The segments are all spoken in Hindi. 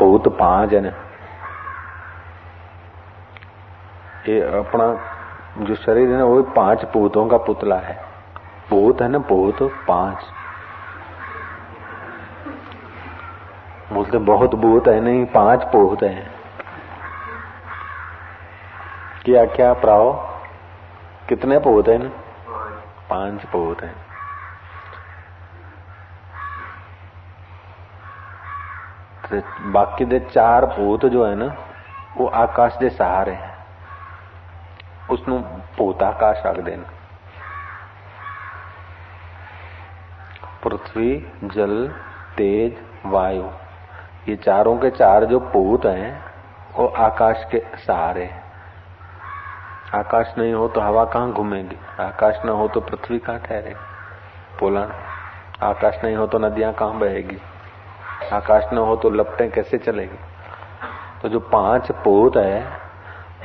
भूत पाँच है ना ये अपना जो शरीर है ना वो पाँच भूतों का पुतला है भूत है ना भूत पाँच बोलते बहुत भूत है नहीं पाँच भूत है क्या क्या प्राव कितने भूत है ना पाँच भूत है बाकी दे चार भूत जो है ना, वो आकाश के सहारे हैं। उसनु भूताकाश आग देना। पृथ्वी, जल, तेज, वायु, ये चारों के चार जो भूत हैं, वो आकाश के सहारे हैं। आकाश नहीं हो तो हवा कहाँ घूमेगी? आकाश न हो तो पृथ्वी कहाँ ठहरे पोलन आकाश नहीं हो तो नदियाँ कहाँ बहेगी? आकाश न हो तो लपटें कैसे चलेगी? तो जो पाँच भूत है,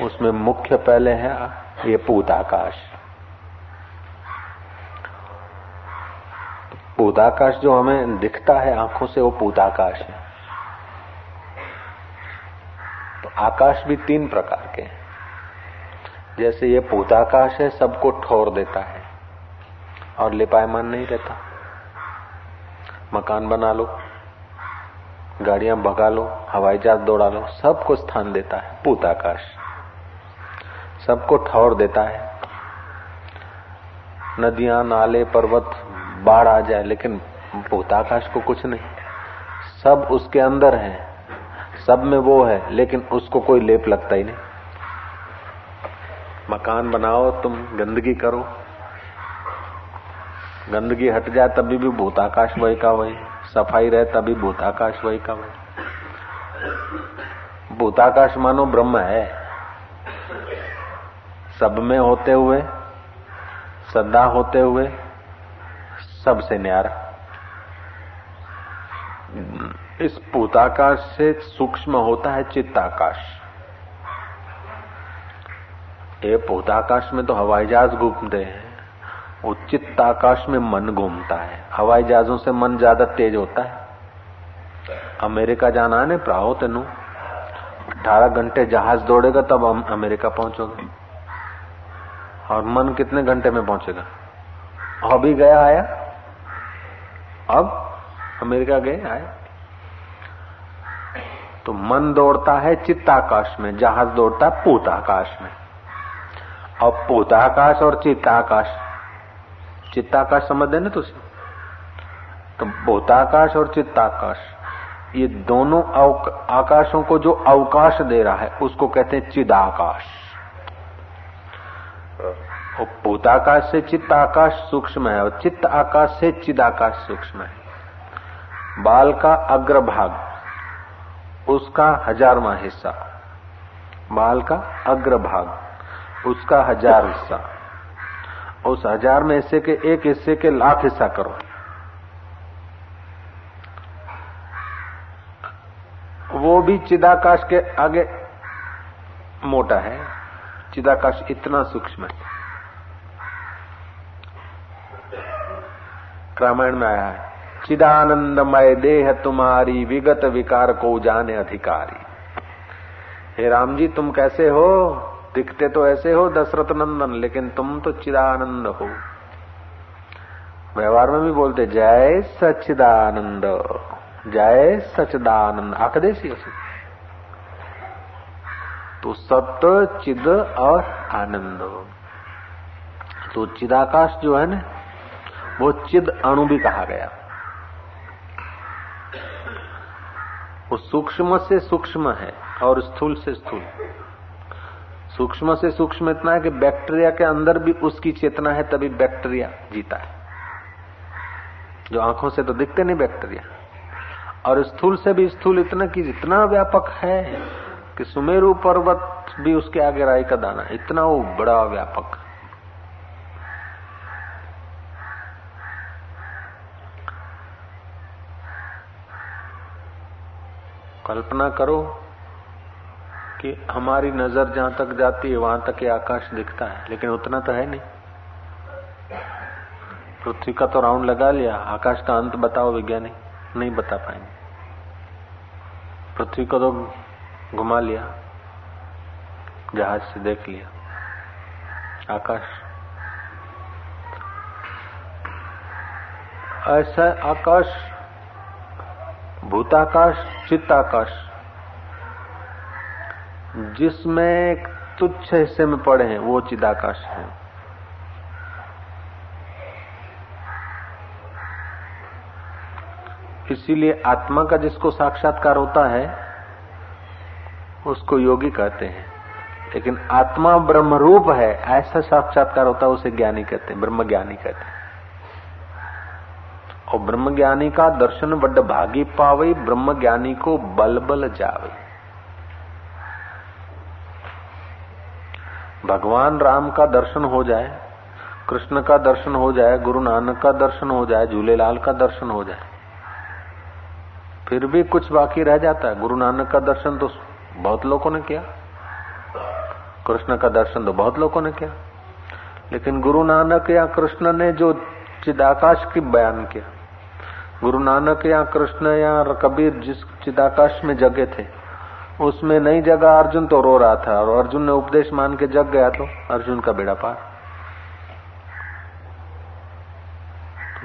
उसमें मुख्य पहले है, ये पूत आकाश। पूत आकाश जो हमें दिखता है आँखों से, वो पूत आकाश है। तो आकाश भी तीन प्रकार के हैं। जैसे ये पूताकाश है, सबको ठोर देता है और लिपायमान नहीं रहता। मकान बना लो। गाड़ियाँ भगा लो, हवाई जहाज़ दौड़ा लो, सबको स्थान देता है पूताकाश सबको ठौर देता है। नदियाँ, नाले, पर्वत, बाढ़ आ जाए, लेकिन भूताकाश को कुछ नहीं। सब उसके अंदर है। सब में वो है, लेकिन उसको कोई लेप लगता ही नहीं। मकान बनाओ, तुम गंदगी करो। गंदगी हट जाए, तभी भी भूताकाश वही का वही। सफ़ाई रहे, तभी भूताकाश वही का वही भूताकाश मानो ब्रह्म है। सब में होते हुए, सदा होते हुए, सबसे न्यारा। इस भूताकाश से सूक्ष्म होता है चित्ताकाश। ये भूताकाश में तो हवाई जहाज़ घूमते हैं। वो चित्ताकाश में मन घूमता है। हवाई जहाजों से मन ज़्यादा तेज होता है। अमेरिका जाना है ना प्राहो तेन। अठारह घंटे जहाज़ दौड़ेगा, तब हम अमेरिका पहुंचोगे। और मन कितने घंटे में पहुंचेगा? अभी गया आया? अब अमेरिका गए आए तो मन दौड़ता है चित्ताकाश में, जहाज़ दौड़ता है पूताकाश में। अब पूताकाश और चित्ताकाश चित्ताकाश समझ देना तुम तो भूताकाश और चित्ताकाश, ये दोनों आकाशों को जो अवकाश दे रहा है, उसको कहते हैं चिदाकाश। भूताकाश से चित्त आकाश सूक्ष्म है, और चित्त आकाश से चिदाकाश सूक्ष्म है। बाल का अग्रभाग, उसका हजारवा हिस्सा। बाल का अग्रभाग, उसका हज़ार हिस्सा। उस हज़ार में हिस्से के एक हिस्से के लाख हिस्सा करो। वो भी चिदाकाश के आगे मोटा है। चिदाकाश इतना सूक्ष्म है। रामायण में आया है, चिदानंदमय देह तुम्हारी विगत विकार को जाने अधिकारी। हे राम जी, तुम कैसे हो? दिखते तो ऐसे हो दशरथ नंदन, लेकिन तुम तो चिदानंद हो। व्यवहार में भी बोलते, जय सचिदानंद जय सचिदानंद आखदेशी तो सत्य, चिद और आनंद। तो चिदाकाश जो है ना, वो चिद अणु भी कहा गया। वो सूक्ष्म से सूक्ष्म है और स्थूल से स्थूल। सूक्ष्म से सूक्ष्म इतना है कि बैक्टीरिया के अंदर भी उसकी चेतना है, तभी बैक्टीरिया जीता है। जो आँखों से तो दिखते नहीं बैक्टीरिया। और स्थूल से भी स्थूल इतना कि इतना व्यापक है कि सुमेरु पर्वत भी उसके आगे राय का दाना इतना वो बड़ा व्यापक। कल्पना करो कि हमारी नज़र जहाँ तक जाती है, वहाँ तक ये आकाश दिखता है, लेकिन उतना तो है नहीं। पृथ्वी का तो राउंड लगा लिया, आकाश का अंत बताओ वैज्ञानिक, नहीं बता पाएँगे। पृथ्वी को तो घुमा लिया, जहाज़ से देख लिया, आकाश। ऐसा आकाश, भूताकाश, चित्ताकाश जिसमें तुच्छ हिस्से में पड़े हैं, वो चिदाकाश है। इसीलिए आत्मा का जिसको साक्षात्कार होता है, उसको योगी कहते हैं। लेकिन आत्मा ब्रह्म रूप है, ऐसा साक्षात्कार होता है, उसे ज्ञानी कहते हैं ब्रह्म ज्ञानी कहते हैं। और ब्रह्म ज्ञानी का दर्शन बड्ड भागी पावे ब्रह्म ज्ञानी को बल बल जावे भगवान राम का दर्शन हो जाए, कृष्ण का दर्शन हो जाए, गुरु नानक का दर्शन हो जाए, झूलेलाल का दर्शन हो जाए, फिर भी कुछ बाकी रह जाता है। गुरु नानक का दर्शन तो बहुत लोगों ने किया, कृष्ण का दर्शन तो बहुत लोगों ने किया, लेकिन गुरु नानक या कृष्ण ने जो चिदाकाश की बयान किया, गुरु नानक या कृष्ण या कबीर जिस चिदाकाश में जगे थे उसमें नई जगह अर्जुन तो रो रहा था, और अर्जुन ने उपदेश मान के जग गया तो अर्जुन का बेड़ा पार।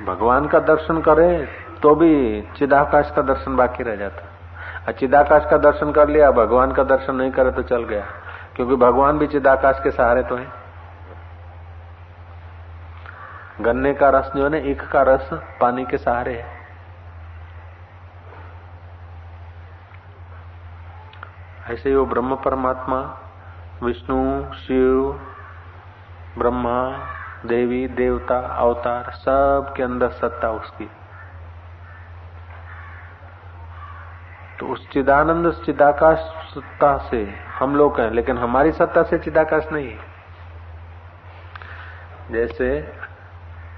भगवान का दर्शन करे तो भी चिदाकाश का दर्शन बाकी रह जाता। चिदाकाश का दर्शन कर लिया, भगवान का दर्शन नहीं करे तो चल गया, क्योंकि भगवान भी चिदाकाश के सहारे तो है। गन्ने का रस जो है ना ईख का रस पानी के सहारे है। ऐसे वो ब्रह्म परमात्मा, विष्णु, शिव, ब्रह्मा, देवी, देवता, अवतार सब के अंदर सत्ता उसकी। तो उस चिदानंद चिदाकाश सत्ता से हम लोग हैं, लेकिन हमारी सत्ता से चिदाकाश नहीं है। जैसे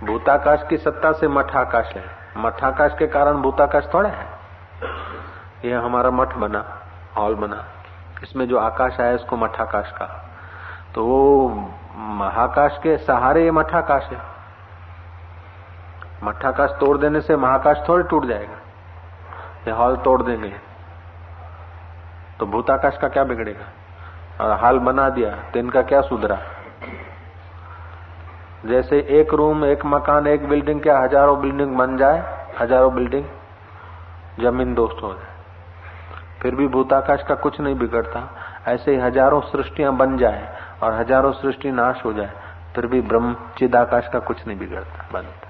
भूताकाश की सत्ता से मठाकाश है। मठाकाश के कारण भूताकाश थोड़ा है। यह हमारा मठ बना, हॉल बना। इसमें जो आकाश आया इसको मठाकाश का तो वो महाकाश के सहारे ये मठाकाश है। मठाकाश तोड़ देने से महाकाश थोड़े टूट जाएगा। ये हॉल तोड़ देंगे। तो भूताकाश का क्या बिगड़ेगा? और हाल बना दिया तो इनका क्या सुधरा? जैसे एक रूम, एक मकान, एक बिल्डिंग, क्या हज़ारों बिल्डिंग बन जाए? हज़ारों बिल्डिंग ज़मीन दोस्त हो जाए। फिर भी भूताकाश का कुछ नहीं बिगड़ता। ऐसे ही हज़ारों सृष्टियाँ बन जाए और हज़ारों सृष्टि नाश हो जाए, फिर भी ब्रह्म चिदाकाश का कुछ नहीं बिगड़ता, बनता।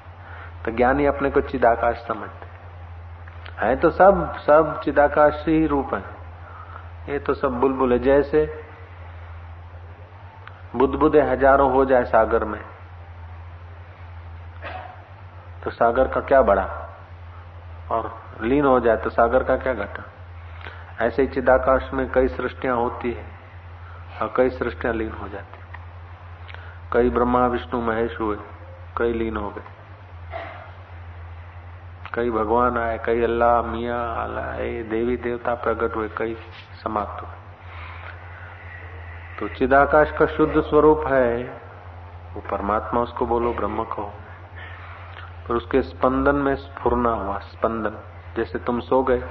तो ज्ञानी अपने को चिदाकाश समझते है। तो सब सब चिदाकाश ही रूप है। ये तो सब बुलबुल है। जैसे बुद्धबुदे हज़ारों हो जाए सागर में तो सागर का क्या बड़ा? और लीन हो जाए तो सागर का क्या घटा? ऐसे चिदाकाश में कई सृष्टियाँ होती है और कई सृष्टियाँ लीन हो जाती कई ब्रह्मा, विष्णु, महेश हुए, कई लीन हो गए। कई भगवान आए, कई अल्लाह, मिया अल्लाह देवी, देवता प्रकट हुए, कई समाप्त हुए। तो चिदाकाश का शुद्ध स्वरूप है, वो परमात्मा उसको बोलो, ब्रह्म कहो पर उसके स्पंदन में स्फुरना हुआ, स्पंदन। जैसे तुम सो गए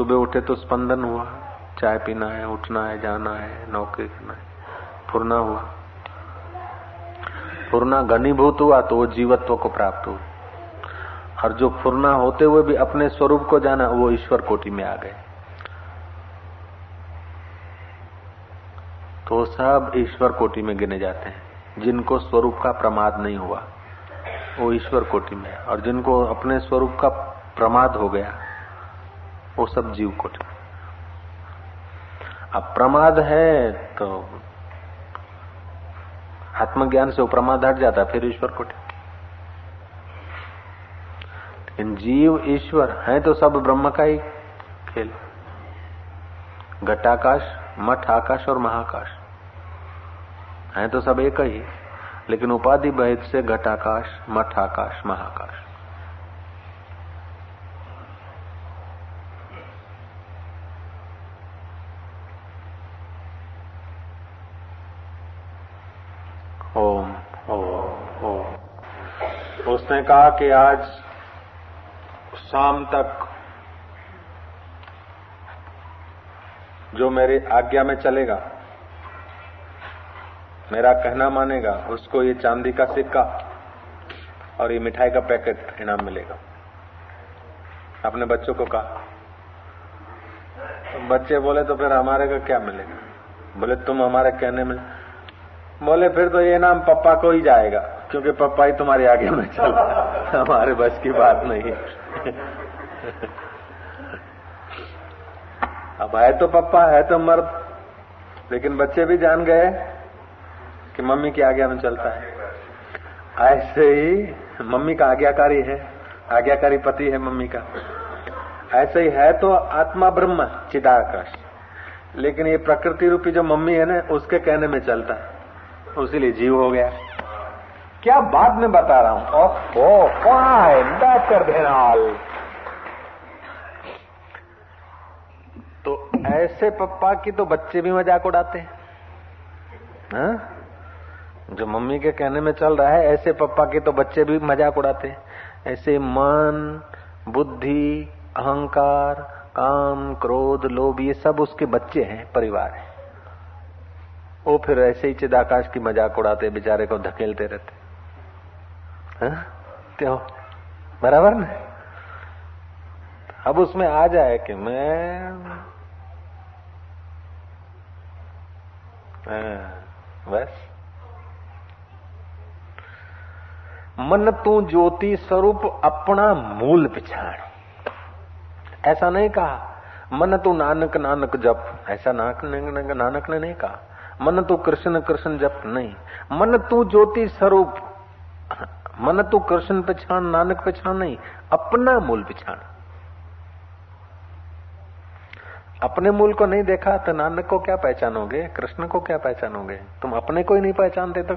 सुबह उठे तो स्पंदन हुआ। चाय पीना है, उठना है, जाना है, नौकरी करना है। फुरना हुआ। फुरना घनीभूत हुआ तो वो जीवत्व को प्राप्त हुआ। और जो फुरना होते हुए भी अपने स्वरूप को जाना, वो ईश्वर कोटि में आ गए। तो सब ईश्वर कोटि में गिने जाते हैं। जिनको स्वरूप का प्रमाद नहीं हुआ, वो ईश्वर कोटि में। और जिनको अपने स्वरूप का प्रमाद हो गया वो सब जीव कोटि अब प्रमाद है तो आत्मज्ञान से वो प्रमाद हट जाता फिर ईश्वर कोटि लेकिन जीव ईश्वर है तो सब ब्रह्म का ही खेल। घटाकाश, मठ, आकाश और महाकाश। है तो सब एक ही, लेकिन उपाधि भेद से घटाकाश, मठ, आकाश, महाकाश ओम ओम ओम उसने कहा कि आज शाम तक जो मेरी आज्ञा में चलेगा, मेरा कहना मानेगा, उसको ये चांदी का सिक्का और ये मिठाई का पैकेट इनाम मिलेगा। अपने बच्चों को कहा? बच्चे बोले तो फिर हमारे को क्या मिलेगा? बोले, तुम हमारे कहने में बोले, फिर तो ये नाम पप्पा को ही जाएगा। क्योंकि पप्पा ही तुम्हारे आगे में चल हमारे बस की बात नहीं। अब है तो पप्पा है तो मर्द। लेकिन बच्चे भी जान गए कि मम्मी की आज्ञा में चलता है। ऐसे ही मम्मी का आज्ञाकारी है। आज्ञाकारी पति है मम्मी का। ऐसे ही है तो आत्मा ब्रह्म, चिदाकाश। लेकिन ये प्रकृति रूपी जो मम्मी है ना, उसके कहने में चलता है। उसीलिए जीव हो गया। क्या बाद में बता रहा हूँ? ओह फाइन डॉक्टर भेनाल तो ऐसे पप्पा की तो बच्चे भी मज़ाक उड़ाते हैं। हाँ? जो मम्मी के कहने में चल रहा है, ऐसे पप्पा के तो बच्चे भी मज़ाक उड़ाते हैं। ऐसे मन, बुद्धि, अहंकार, काम, क्रोध, लोभ, ये सब उसके बच्चे हैं, परिवार है। वो फिर ऐसे ही चिदाकाश की मज़ाक उड़ाते बेचारे को धकेलते रहते क्यों? बराबर ना? अब उसमें आ जाए कि मैं बस। मन तू ज्योति स्वरूप अपना मूल पिछाड़ ऐसा नहीं कहा। मन तू नानक नानक जप। ऐसा नानक नानक ने नहीं कहा। मन तू कृष्ण कृष्ण जप नहीं। मन तू ज्योति स्वरूप मन तू कृष्ण पहचान, नानक पहचान नहीं, अपना मूल पहचान। अपने मूल को नहीं देखा तो नानक को क्या पहचानोगे, कृष्ण को क्या पहचानोगे? तुम अपने को ही नहीं पहचानते तो?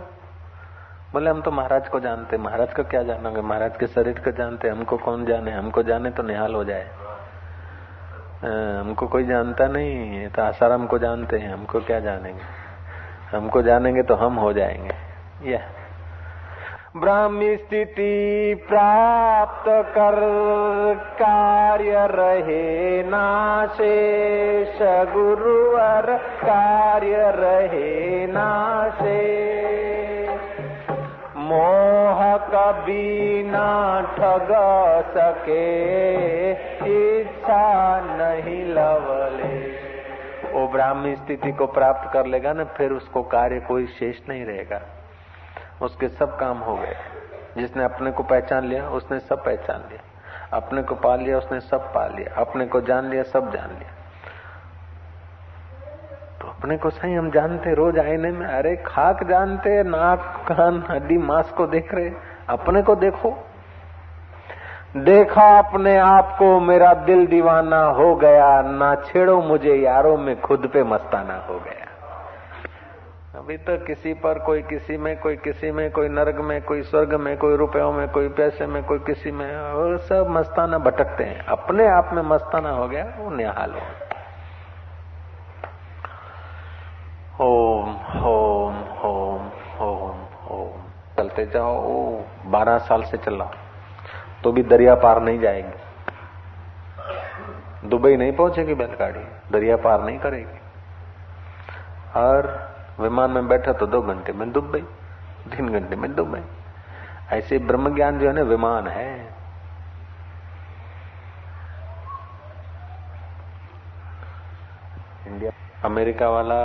बोले, हम तो महाराज को जानते, महाराज को क्या जानोगे? महाराज के शरीर को जानते, हमको कौन जाने? हमको जाने तो निहाल हो जाए। हमको कोई जानता नहीं तो आसाराम को जानते हैं, हमको क्या जानेंगे? हमको जानेंगे तो हम हो जाएँगे। यह। ब्राह्मी स्थिति प्राप्त कर कार्य रहे नाशेष गुरुवर, कार्य रहे नाशे मोह कभी ना ठग सके, इच्छा नहीं लवले। वो ब्राह्मी स्थिति को प्राप्त कर लेगा ना, फिर उसको कार्य कोई शेष नहीं रहेगा। उसके सब काम हो गए। जिसने अपने को पहचान लिया, उसने सब पहचान लिया। अपने को पा लिया, उसने सब पा लिया। अपने को जान लिया, सब जान लिया। तो अपने को सही हम जानते, रोज आईने में, अरे खाक जानते, नाक, कान, हड्डी, मांस को देख रहे। अपने को देखो। देखा अपने आप को, मेरा दिल दीवाना हो गया। ना छेड़ो मुझे, यारों में खुद पे मस्ताना हो गया। अभी तो किसी पर कोई किसी में, कोई किसी में, कोई नर्क में, कोई स्वर्ग में, कोई रुपयों में, कोई पैसे में, कोई किसी में और सब मस्ताना भटकते हैं। अपने आप में मस्ताना हो गया, वो निहाल हो ओम ओम ओम ओम ओम चलते जाओ, ओ, बारह साल से चला तो भी दरिया पार नहीं जाएगी। दुबई नहीं पहुंचेगी बैलगाड़ी, दरिया पार नहीं करेगी। और विमान में बैठा तो दो घंटे में दुबई तीन घंटे में दुबई ऐसे ब्रह्म ज्ञान जो है ना, विमान है। इंडिया, अमेरिका वाला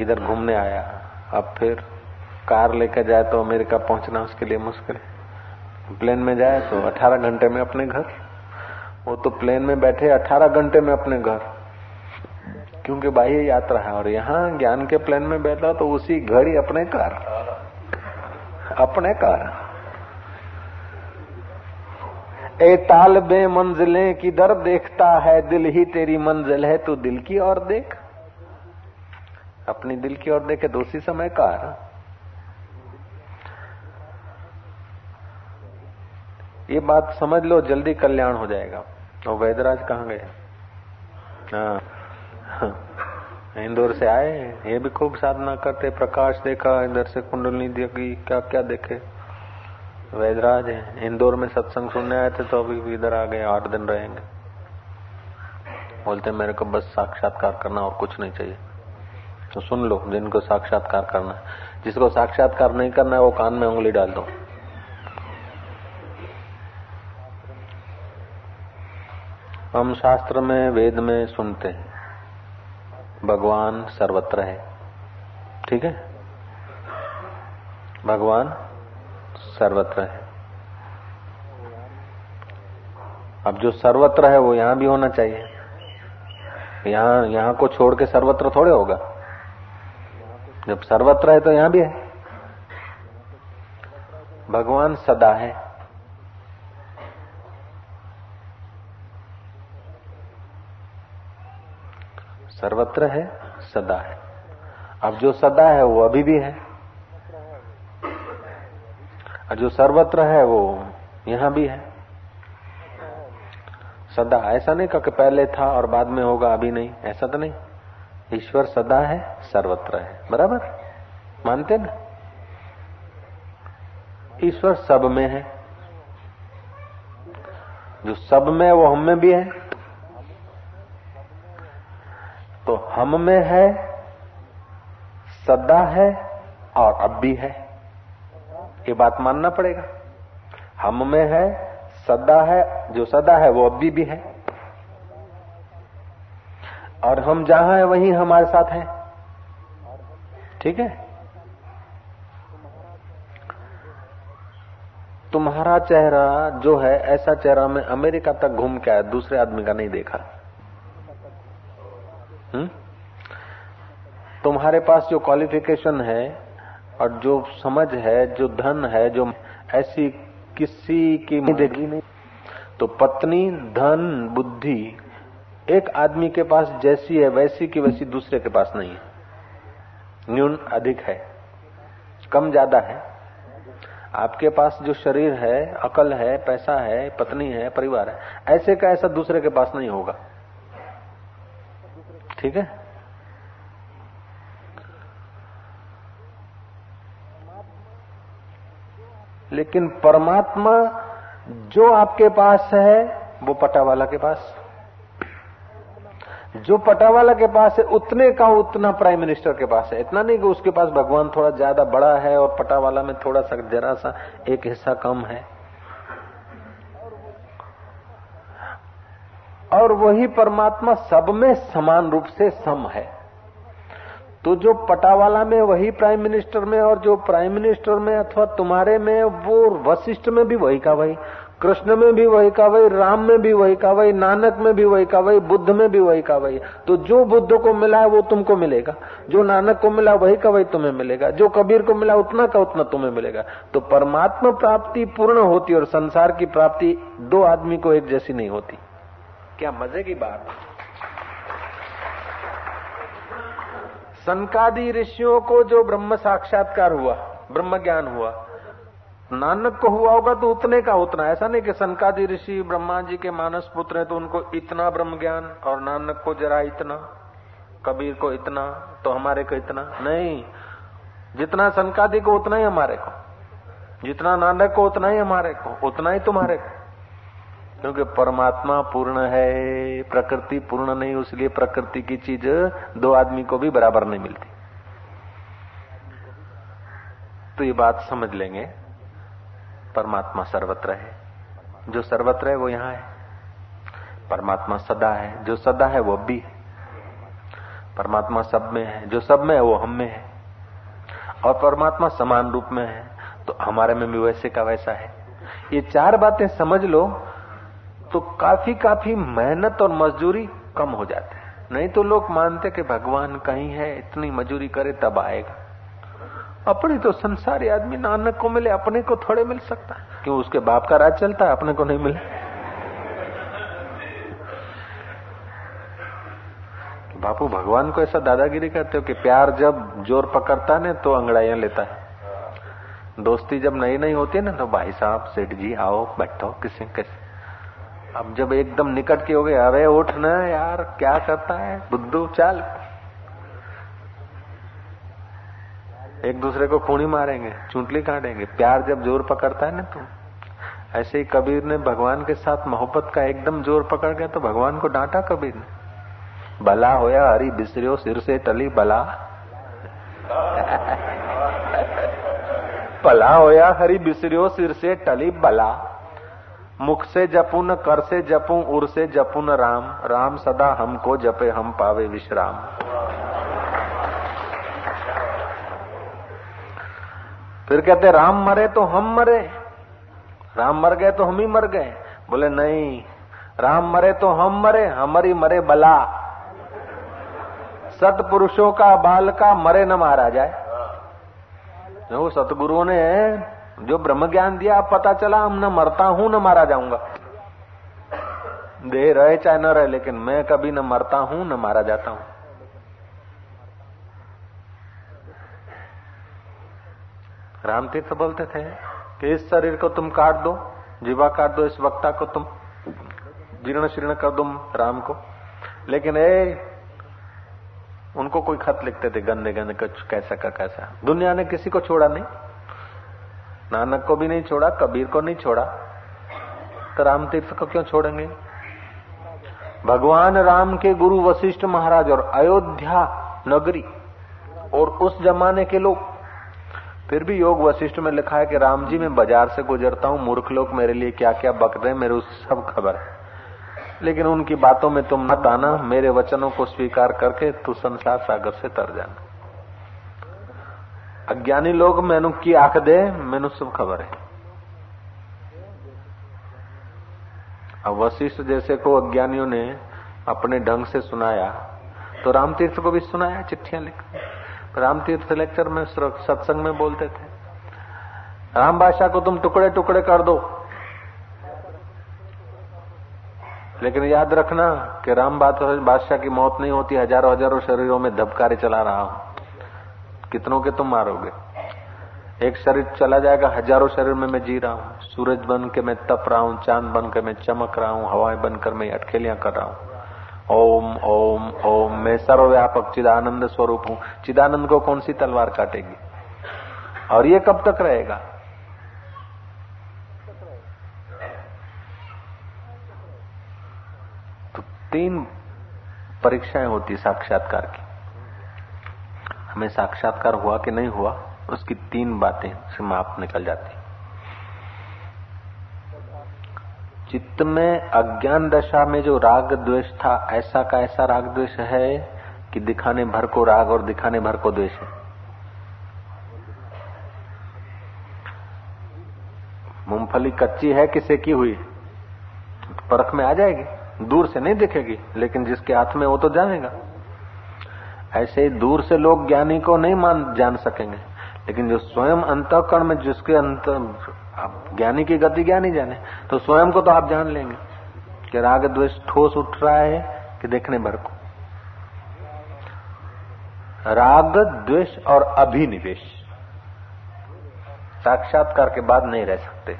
इधर घूमने आया। अब फिर कार लेकर जाए तो अमेरिका पहुँचना उसके लिए मुश्किल है। प्लेन में जाए तो 18 घंटे में अपने घर। वो तो प्लेन में बैठे 18 घंटे में अपने घर। क्योंकि बाह्य यात्रा है और यहाँ ज्ञान के प्लेन में बैठा तो उसी घड़ी अपने कार अपने कार ए ताल बे मंजिलें किधर देखता है, दिल ही तेरी मंजिल है, तू दिल की ओर देख। अपनी दिल की ओर देखे तो उसी समय कार। ये बात समझ लो, जल्दी कल्याण हो जाएगा। और वैदराज कहाँ गए? हाँ। इंदौर से आए ये भी खूब साधना करते, प्रकाश देखा, इधर से कुंडली देखी क्या क्या देखे। वैदराज है। इंदौर में सत्संग सुनने आए थे तो अभी भी इधर आ गए, आठ दिन रहेंगे। बोलते मेरे को बस साक्षात्कार करना और कुछ नहीं चाहिए। तो सुन लो, जिनको साक्षात्कार करना है। जिसको साक्षात्कार नहीं करना है, वो कान में उंगली डाल दो। हम शास्त्र में, वेद में सुनते हैं। भगवान सर्वत्र है। ठीक है? भगवान सर्वत्र है। अब जो सर्वत्र है, वो यहाँ भी होना चाहिए। यहाँ यहाँ को छोड़ के सर्वत्र थोड़े होगा। जब सर्वत्र है तो यहाँ भी है। भगवान सदा है। सर्वत्र है, सदा है। अब जो सदा है, वो अभी भी है। और जो सर्वत्र है, वो यहाँ भी है। सदा, ऐसा नहीं कि पहले था और बाद में होगा, अभी नहीं। ऐसा तो नहीं। ईश्वर सदा है, सर्वत्र है। बराबर? मानते ना? ईश्वर सब में है। जो सब में वो हम में भी है तो हम में है, सदा है और अब भी है। ये बात मानना पड़ेगा। हम में है, सदा है, जो सदा है वो अभी भी है। और हम जहाँ है, वहीं हमारे साथ है। ठीक है? तुम्हारा चेहरा जो है, ऐसा चेहरा मैं अमेरिका तक घूम के आया, दूसरे आदमी का नहीं देखा। हुँ? तुम्हारे पास जो क्वालिफिकेशन है और जो समझ है जो धन है जो ऐसी किसी की देखी। नहीं तो पत्नी धन बुद्धि एक आदमी के पास जैसी है वैसी की वैसी दूसरे के पास नहीं है। न्यून अधिक है कम ज़्यादा है। आपके पास जो शरीर है अकल है पैसा है पत्नी है परिवार है ऐसे का ऐसा दूसरे के पास नहीं होगा। ठीक है? लेकिन परमात्मा जो आपके पास है, वो पटावाला के पास। जो पटावाला के पास है, उतने का उतना प्राइम मिनिस्टर के पास है। इतना नहीं कि उसके पास भगवान थोड़ा ज़्यादा बड़ा है और पटावाला में थोड़ा सा जरा सा एक हिस्सा कम है। और वही परमात्मा सब में समान रूप से सम है। तो जो पटावाला में, वही प्राइम मिनिस्टर में और जो प्राइम मिनिस्टर में अथवा तुम्हारे में, वो वशिष्ठ में भी वही का वही, कृष्ण में भी वही का वही, राम में भी वही का वही, नानक में भी वही का वही, बुद्ध में भी वही का वही। तो जो बुद्ध को मिला है, वो तुमको मिलेगा। जो नानक को मिला, वही का वही तुम्हें मिलेगा। जो कबीर को मिला, उतना का उतना तुम्हें मिलेगा। तो परमात्मा प्राप्ति पूर्ण होती और संसार की प्राप्ति दो आदमी को एक जैसी नहीं होती। क्या मज़े की बात। सनकादि ऋषियों को जो ब्रह्म साक्षात्कार हुआ ब्रह्म ज्ञान हुआ, नानक को हुआ होगा तो उतने का उतना। ऐसा नहीं कि सनकादि ऋषि ब्रह्मा जी के मानस पुत्र हैं तो उनको इतना ब्रह्म ज्ञान और नानक को जरा इतना, कबीर को इतना तो हमारे को इतना। नहीं, जितना सनकादि को उतना ही हमारे को। जितना नानक को उतना ही हमारे को, उतना ही तुम्हारे को। क्योंकि परमात्मा पूर्ण है, प्रकृति पूर्ण नहीं, उसलिए प्रकृति की चीज़ दो आदमी को भी बराबर नहीं मिलती। तो ये बात समझ लेंगे। परमात्मा सर्वत्र है। जो सर्वत्र है, वो यहाँ है। परमात्मा सदा है। जो सदा है, वो भी है। परमात्मा सब में है। जो सब में है, वो हम में है। और परमात्मा समान रूप में है। तो हमारे में भी वैसे का वैसा है। ये चार बातें समझ लो तो काफ़ी काफ़ी मेहनत और मजदूरी कम हो जाते हैं। नहीं तो लोग मानते कि भगवान कहीं है, इतनी मजूरी करे तब आएगा। अपने तो संसारी आदमी नानक को मिले, अपने को थोड़े मिल सकता है। क्यों, उसके बाप का राज चलता है, अपने को नहीं मिले? बापू, भगवान को ऐसा दादागिरी करते हो कि प्यार जब ज़ोर पकड़ता है तो अंगड़ाइया लेता है। दोस्ती जब नई नई होती है ना तो भाई साहब, सेठ जी आओ, बैठो, किसी कैसे अब जब एकदम निकट के हो गए अरे उठ ना यार, क्या करता है? बुद्धू, चाल। एक दूसरे को खूनी मारेंगे, चूंटली काटेंगे प्यार जब ज़ोर पकड़ता है ना तो। ऐसे ही कबीर ने भगवान के साथ मोहब्बत का एकदम ज़ोर पकड़ गया तो भगवान को डांटा कबीर ने। भला होया हरी बिसरियो, सिर से टली भला भला होया हरी बिसरियो, सिर से टली भला मुख से जपू न कर से जपू, उर से जपू न राम। राम सदा हमको जपे, हम पावे विश्राम। फिर कहते, राम मरे तो हम मरे। राम मर गए तो हम ही मर गए। बोले, नहीं, राम मरे तो हम मरे, हमारी मरे बला। सतपुरुषों का, बाल का मरे न मारा जाए सतगुरुओं ने जो ब्रह्म ज्ञान दिया, अब पता चला, हम न मरता हूँ, न मारा जाऊँगा। देह रहे चाहे न रहे, लेकिन मैं कभी न मरता हूँ, न मारा जाता हूँ। राम तीर्थ बोलते थे कि इस शरीर को तुम काट दो, जीवा काट दो, इस वक्ता को तुम जीर्ण शीर्ण कर दो, राम को। लेकिन ए, उनको कोई खत लिखते थे गंदे गंदे कैसा का कैसा। दुनिया ने किसी को छोड़ा नहीं। नानक को भी नहीं छोड़ा, कबीर को नहीं छोड़ा। तो राम तीर्थ को क्यों छोड़ेंगे? भगवान राम के गुरु वशिष्ठ महाराज और अयोध्या नगरी और उस जमाने के लोग। फिर भी योग वशिष्ठ में लिखा है कि राम जी, मैं बाज़ार से गुजरता हूँ, मूर्ख लोग मेरे लिए क्या क्या बक रहे मेरे उस सब खबर है। लेकिन उनकी बातों में तुम मत आना, मेरे वचनों को स्वीकार करके तू संसार सागर से तर जाना। अज्ञानी लोग मैनु की आँख दे, मैनु सब खबर है। अब वशिष्ठ जैसे को अज्ञानियों ने अपने ढंग से सुनाया तो रामतीर्थ को भी सुनाया, चिट्ठियाँ लिख। रामतीर्थ लेक्चर में सत्संग में बोलते थे, राम भाषा को तुम टुकड़े टुकड़े कर दो। लेकिन याद रखना कि राम बादशाह की मौत नहीं होती, हज़ारों हज़ारों शरीरों में धबकारे चला रहा हूँ। कितनों के तुम मारोगे? एक शरीर चला जाएगा, हज़ारों शरीर में मैं जी रहा हूँ। सूरज बन के मैं तप रहा हूँ, चाँद बन के मैं चमक रहा हूँ, हवाएँ बनकर मैं अटखेलियाँ कर रहा हूँ। ओम ओम ओम, मैं सर्वव्यापक चिदानंद स्वरूप हूँ। चिदानंद को कौन सी तलवार काटेगी? और ये कब तक रहेगा? तो तीन परीक्षाएँ होती साक्षात्कार की। हमें साक्षात्कार हुआ कि नहीं हुआ, उसकी तीन बातें से माप निकल जाती। चित्त में अज्ञान दशा में जो राग द्वेष था, ऐसा का ऐसा राग द्वेष है कि दिखाने भर को राग और दिखाने भर को द्वेष है। मूंगफली कच्ची है कि सेकी हुई? परख में आ जाएगी, दूर से नहीं दिखेगी, लेकिन जिसके हाथ में वो तो जानेगा ऐसे ही दूर से लोग ज्ञानी को नहीं मान, जान सकेंगे। लेकिन जो स्वयं अंतकरण में जिसके अंत, आप ज्ञानी की गति ज्ञानी जाने तो स्वयं को तो आप जान लेंगे कि राग द्वेष ठोस उठ रहा है कि देखने भर को। राग द्वेष और अभिनिवेश साक्षात्कार के बाद नहीं रह सकते।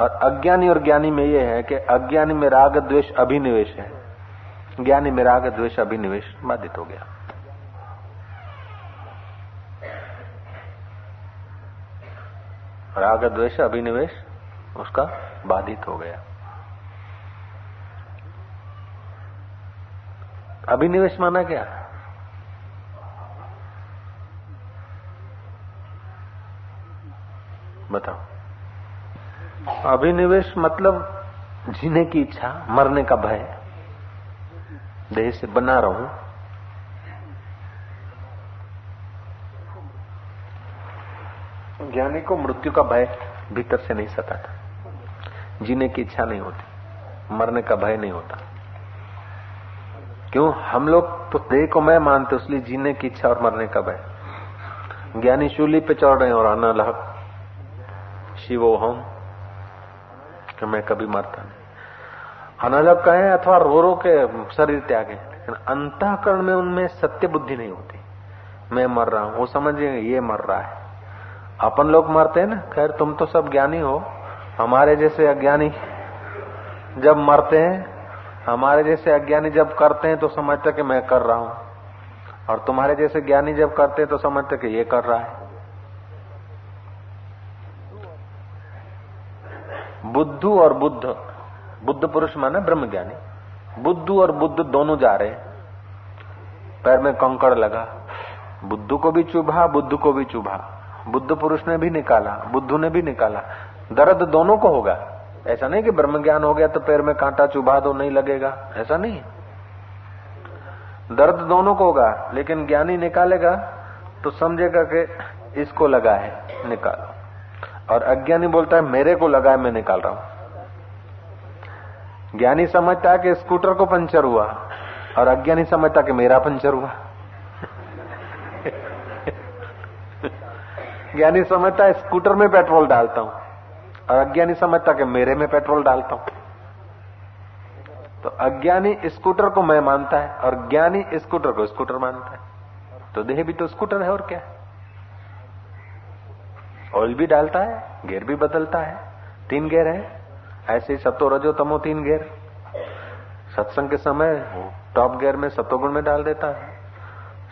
और अज्ञानी और ज्ञानी में यह है कि अज्ञानी में राग द्वेष अभिनिवेश है। ज्ञानी में राग द्वेष, अभिनिवेश बाधित हो गया। राग, द्वेष, अभिनिवेश उसका बाधित हो गया। अभिनिवेश माना क्या? बताओ। अभिनिवेश मतलब जीने की इच्छा, मरने का भय। देह से बना रहूँ। ज्ञानी को मृत्यु का भय भीतर से नहीं सताता जीने की इच्छा नहीं होती, मरने का भय नहीं होता। क्यों? हम लोग तो देह को मैं मानते, उसलिए जीने की इच्छा और मरने का भय। ज्ञानी शूली पे चढ़ रहे और अनलहक शिवो हम कि मैं कभी मरता नहीं। अनलग कहे अथवा रो रो के शरीर त्यागे, लेकिन अंतकरण में उनमें सत्य बुद्धि नहीं होती। मैं मर रहा हूँ, वो समझिए ये मर रहा है। अपन लोग मरते हैं ना? खैर, तुम तो सब ज्ञानी हो। हमारे जैसे अज्ञानी जब मरते हैं, हमारे जैसे अज्ञानी जब करते हैं तो समझते कि मैं कर रहा हूँ। और तुम्हारे जैसे ज्ञानी जब करते हैं तो समझते कि ये कर रहा है। बुद्धू और बुद्ध। बुद्ध पुरुष माने ब्रह्म ज्ञानी बुद्धू और बुद्ध दोनों जा रहे पैर में कंकड़ लगा। बुद्धू को भी चुभा, बुद्ध को भी चुभा। बुद्ध पुरुष ने भी निकाला, बुद्धू ने भी निकाला। दर्द दोनों को होगा। ऐसा नहीं कि ब्रह्म ज्ञान हो गया तो पैर में कांटा चुभा दो, नहीं लगेगा। ऐसा नहीं। दर्द दोनों को होगा, लेकिन ज्ञानी निकालेगा तो समझेगा कि इसको लगा है निकालो। और अज्ञानी बोलता है, मेरे को लगा है मैं निकाल रहा हूँ। ज्ञानी समझता है कि स्कूटर को पंचर हुआ और अज्ञानी समझता कि मेरा पंचर हुआ। ज्ञानी समझता है स्कूटर में पेट्रोल डालता हूँ और अज्ञानी समझता कि मेरे में पेट्रोल डालता हूँ। तो अज्ञानी स्कूटर को मैं मानता है और ज्ञानी स्कूटर को स्कूटर मानता है। तो देह भी तो स्कूटर है और क्या? ऑयल भी डालता है, गेयर भी बदलता है, तीन गेयर है। ऐसे ही सतो रजो तमो तीन गेयर सत्संग के समय टॉप गेयर में सतोगुण में डाल देता है।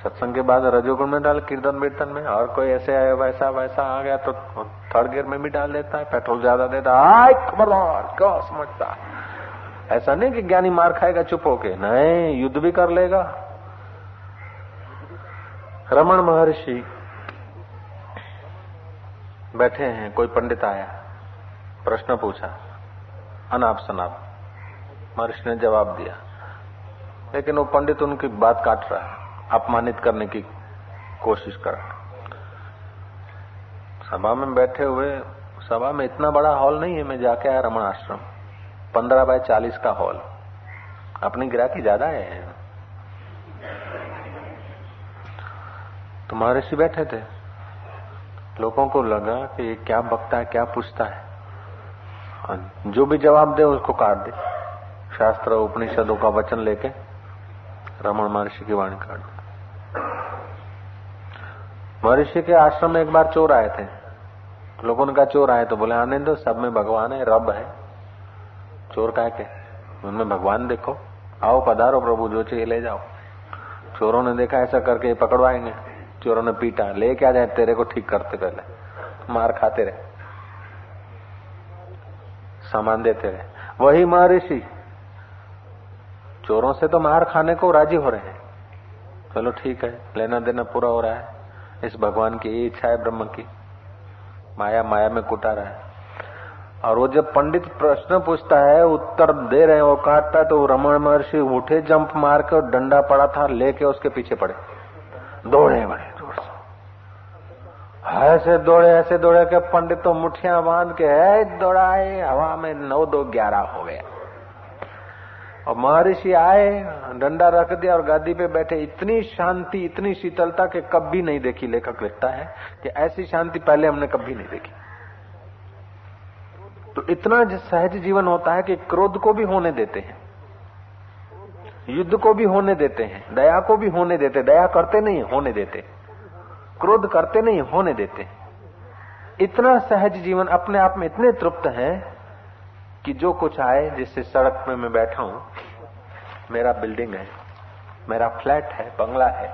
सत्संग के बाद रजोगुण में डाल, कीर्तन वीर्तन में। और कोई ऐसे आए वैसा वैसा आ गया तो थर्ड गियर में भी डाल देता है। पेट्रोल ज़्यादा देता है। क्या समझता ऐसा नहीं कि ज्ञानी मार खाएगा, चुप होके। नहीं, युद्ध भी कर लेगा। रमन महर्षि बैठे हैं, कोई पंडित आया, प्रश्न पूछा। अनाप शनाप महर्षि ने जवाब दिया, लेकिन वो पंडित उनकी बात काट रहा है। अपमानित करने की कोशिश कर रहा सभा में बैठे हुए, सभा में इतना बड़ा हॉल नहीं है, मैं जाके आया रमण आश्रम। पंद्रह बाय चालीस का हॉल। अपनी गिराकी ज़्यादा है? तो महर्षि बैठे थे। लोगों को लगा कि ये क्या बकता है, क्या पूछता है। जो। भी जवाब दे उसको काट दे। शास्त्र उपनिषदों का वचन लेके रमण महर्षि की वाणी काट दे। महर्षि के आश्रम में एक बार चोर आए थे। लोगों ने कहा चोर आए तो बोले आने दो सब में भगवान है, रब है। चोर कह के, उनमें भगवान देखो, आओ पधारो प्रभु, जो चाहिए ले जाओ। चोरों ने देखा, ऐसा करके पकड़वाएँगे। चोरों ने पीटा ले क्या जाए, तेरे को ठीक करते पहले। मार खाते रहे। सामान देते रहे। वही महर्षि, चोरों से तो मार खाने को राज़ी हो रहे हैं। चलो ठीक है, लेना देना पूरा हो रहा है। इस भगवान की इच्छा है, ब्रह्म की। माया माया में कुटा रहा है। और वो जब पंडित प्रश्न पूछता है, उत्तर दे रहे हैं, वो काटता है तो रमण महर्षि उठे, जंप मार के डंडा पड़ा था, लेके उसके पीछे पड़े। दौड़े बड़े। ऐसे दौड़े ऐसे दौड़े के पंडित तो मुठिया बाँध के है दौड़ाए, हवा में नौ दो ग्यारह हो गया और महर्षि आए, डंडा रख दिया और गादी पे बैठे। इतनी शांति, इतनी शीतलता के कभी नहीं देखी लेखक लिखता है कि ऐसी शांति पहले हमने कभी नहीं देखी। तो इतना सहज जीवन होता है कि क्रोध को भी होने देते हैं, युद्ध को भी होने देते हैं, दया को भी होने देते दया करते नहीं, होने देते क्रोध करते नहीं, होने देते इतना सहज जीवन अपने आप में इतने तृप्त है कि जो कुछ आए, जिससे सड़क में मैं बैठा हूँ, मेरा बिल्डिंग है, मेरा फ्लैट है, बंगला है,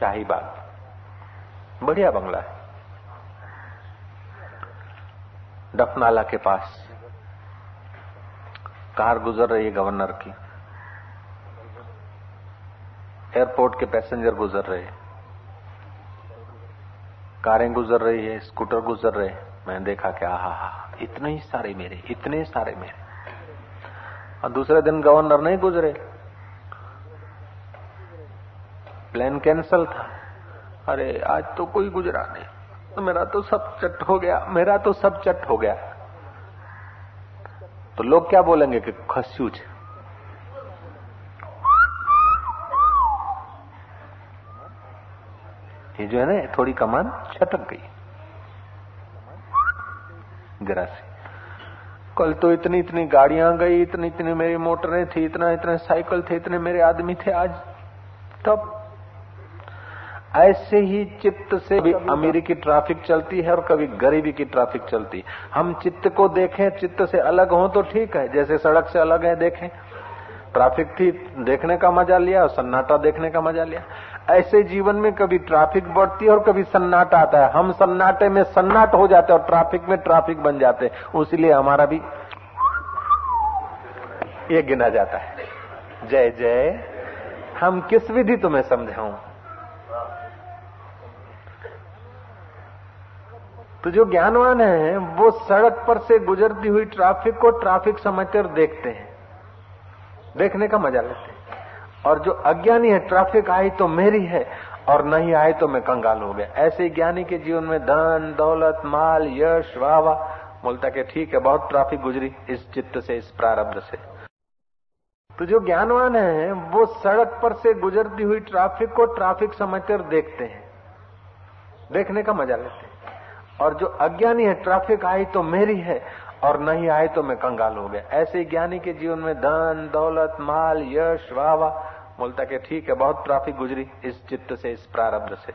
शाही बाग। बढ़िया बंगला है। डफनाला के पास। कार गुजर रही है गवर्नर की। एयरपोर्ट के पैसेंजर गुजर रहे कारें गुजर रही है, स्कूटर गुजर रहे मैंने देखा कि हा हा इतने ही सारे मेरे, इतने सारे मेरे। और दूसरे दिन गवर्नर नहीं गुजरे। प्लेन कैंसल था। अरे, आज तो कोई गुजरा नहीं। तो मेरा तो सब चट हो गया, मेरा तो सब चट हो गया। तो लोग क्या बोलेंगे कि खस्यूच। ये जो है ना, थोड़ी कमान छटक गई। जरा सी। कल तो इतनी इतनी गाड़ियाँ गई, इतनी इतनी मेरी मोटरें थी, इतना इतने साइकिल थे, इतने मेरे आदमी थे आज। तब ऐसे ही चित्त से भी अमीरी की ट्रैफ़िक चलती है और कभी गरीबी की ट्रैफ़िक चलती है। हम चित्त को देखें, चित्त से अलग हो तो ठीक है, जैसे सड़क से अलग है, देखें। ट्रैफ़िक थी, देखने का मज़ा लिया और सन्नाटा देखने का मज़ा लिया। ऐसे जीवन में कभी ट्रैफ़िक बढ़ती है और कभी सन्नाटा आता है। हम सन्नाटे में सन्नाट हो जाते हैं और ट्रैफ़िक में ट्रैफ़िक बन जाते हैं। इसलिए हमारा भी ये गिना जाता है। जय जय। हम किस विधि तुम्हें समझाऊं तो जो ज्ञानवान है, वो सड़क पर से गुजरती हुई ट्रैफ़िक को ट्रैफ़िक समझकर देखते हैं। देखने का मज़ा लेते हैं। और जो अज्ञानी है ट्रैफ़िक आई तो मेरी है, और नहीं आए तो मैं कंगाल हो गया। ऐसे ज्ञानी के जीवन में धन, दौलत, माल, यश वाह बोलता कि ठीक है, बहुत ट्रैफ़िक गुजरी इस चित्त से, इस प्रारब्ध से। तो जो ज्ञानवान है, वो सड़क पर से गुजरती हुई ट्रैफ़िक को ट्रैफ़िक समझकर देखते हैं। देखने का मज़ा लेते हैं। और जो अज्ञानी है ट्रैफ़िक आई तो मेरी है, और नहीं आए तो मैं कंगाल हो गया। ऐसे ज्ञानी के जीवन में धन, दौलत, माल, यश वाह बोलता कि ठीक है, बहुत ट्रैफ़िक गुजरी इस चित्त से, इस प्रारब्ध से।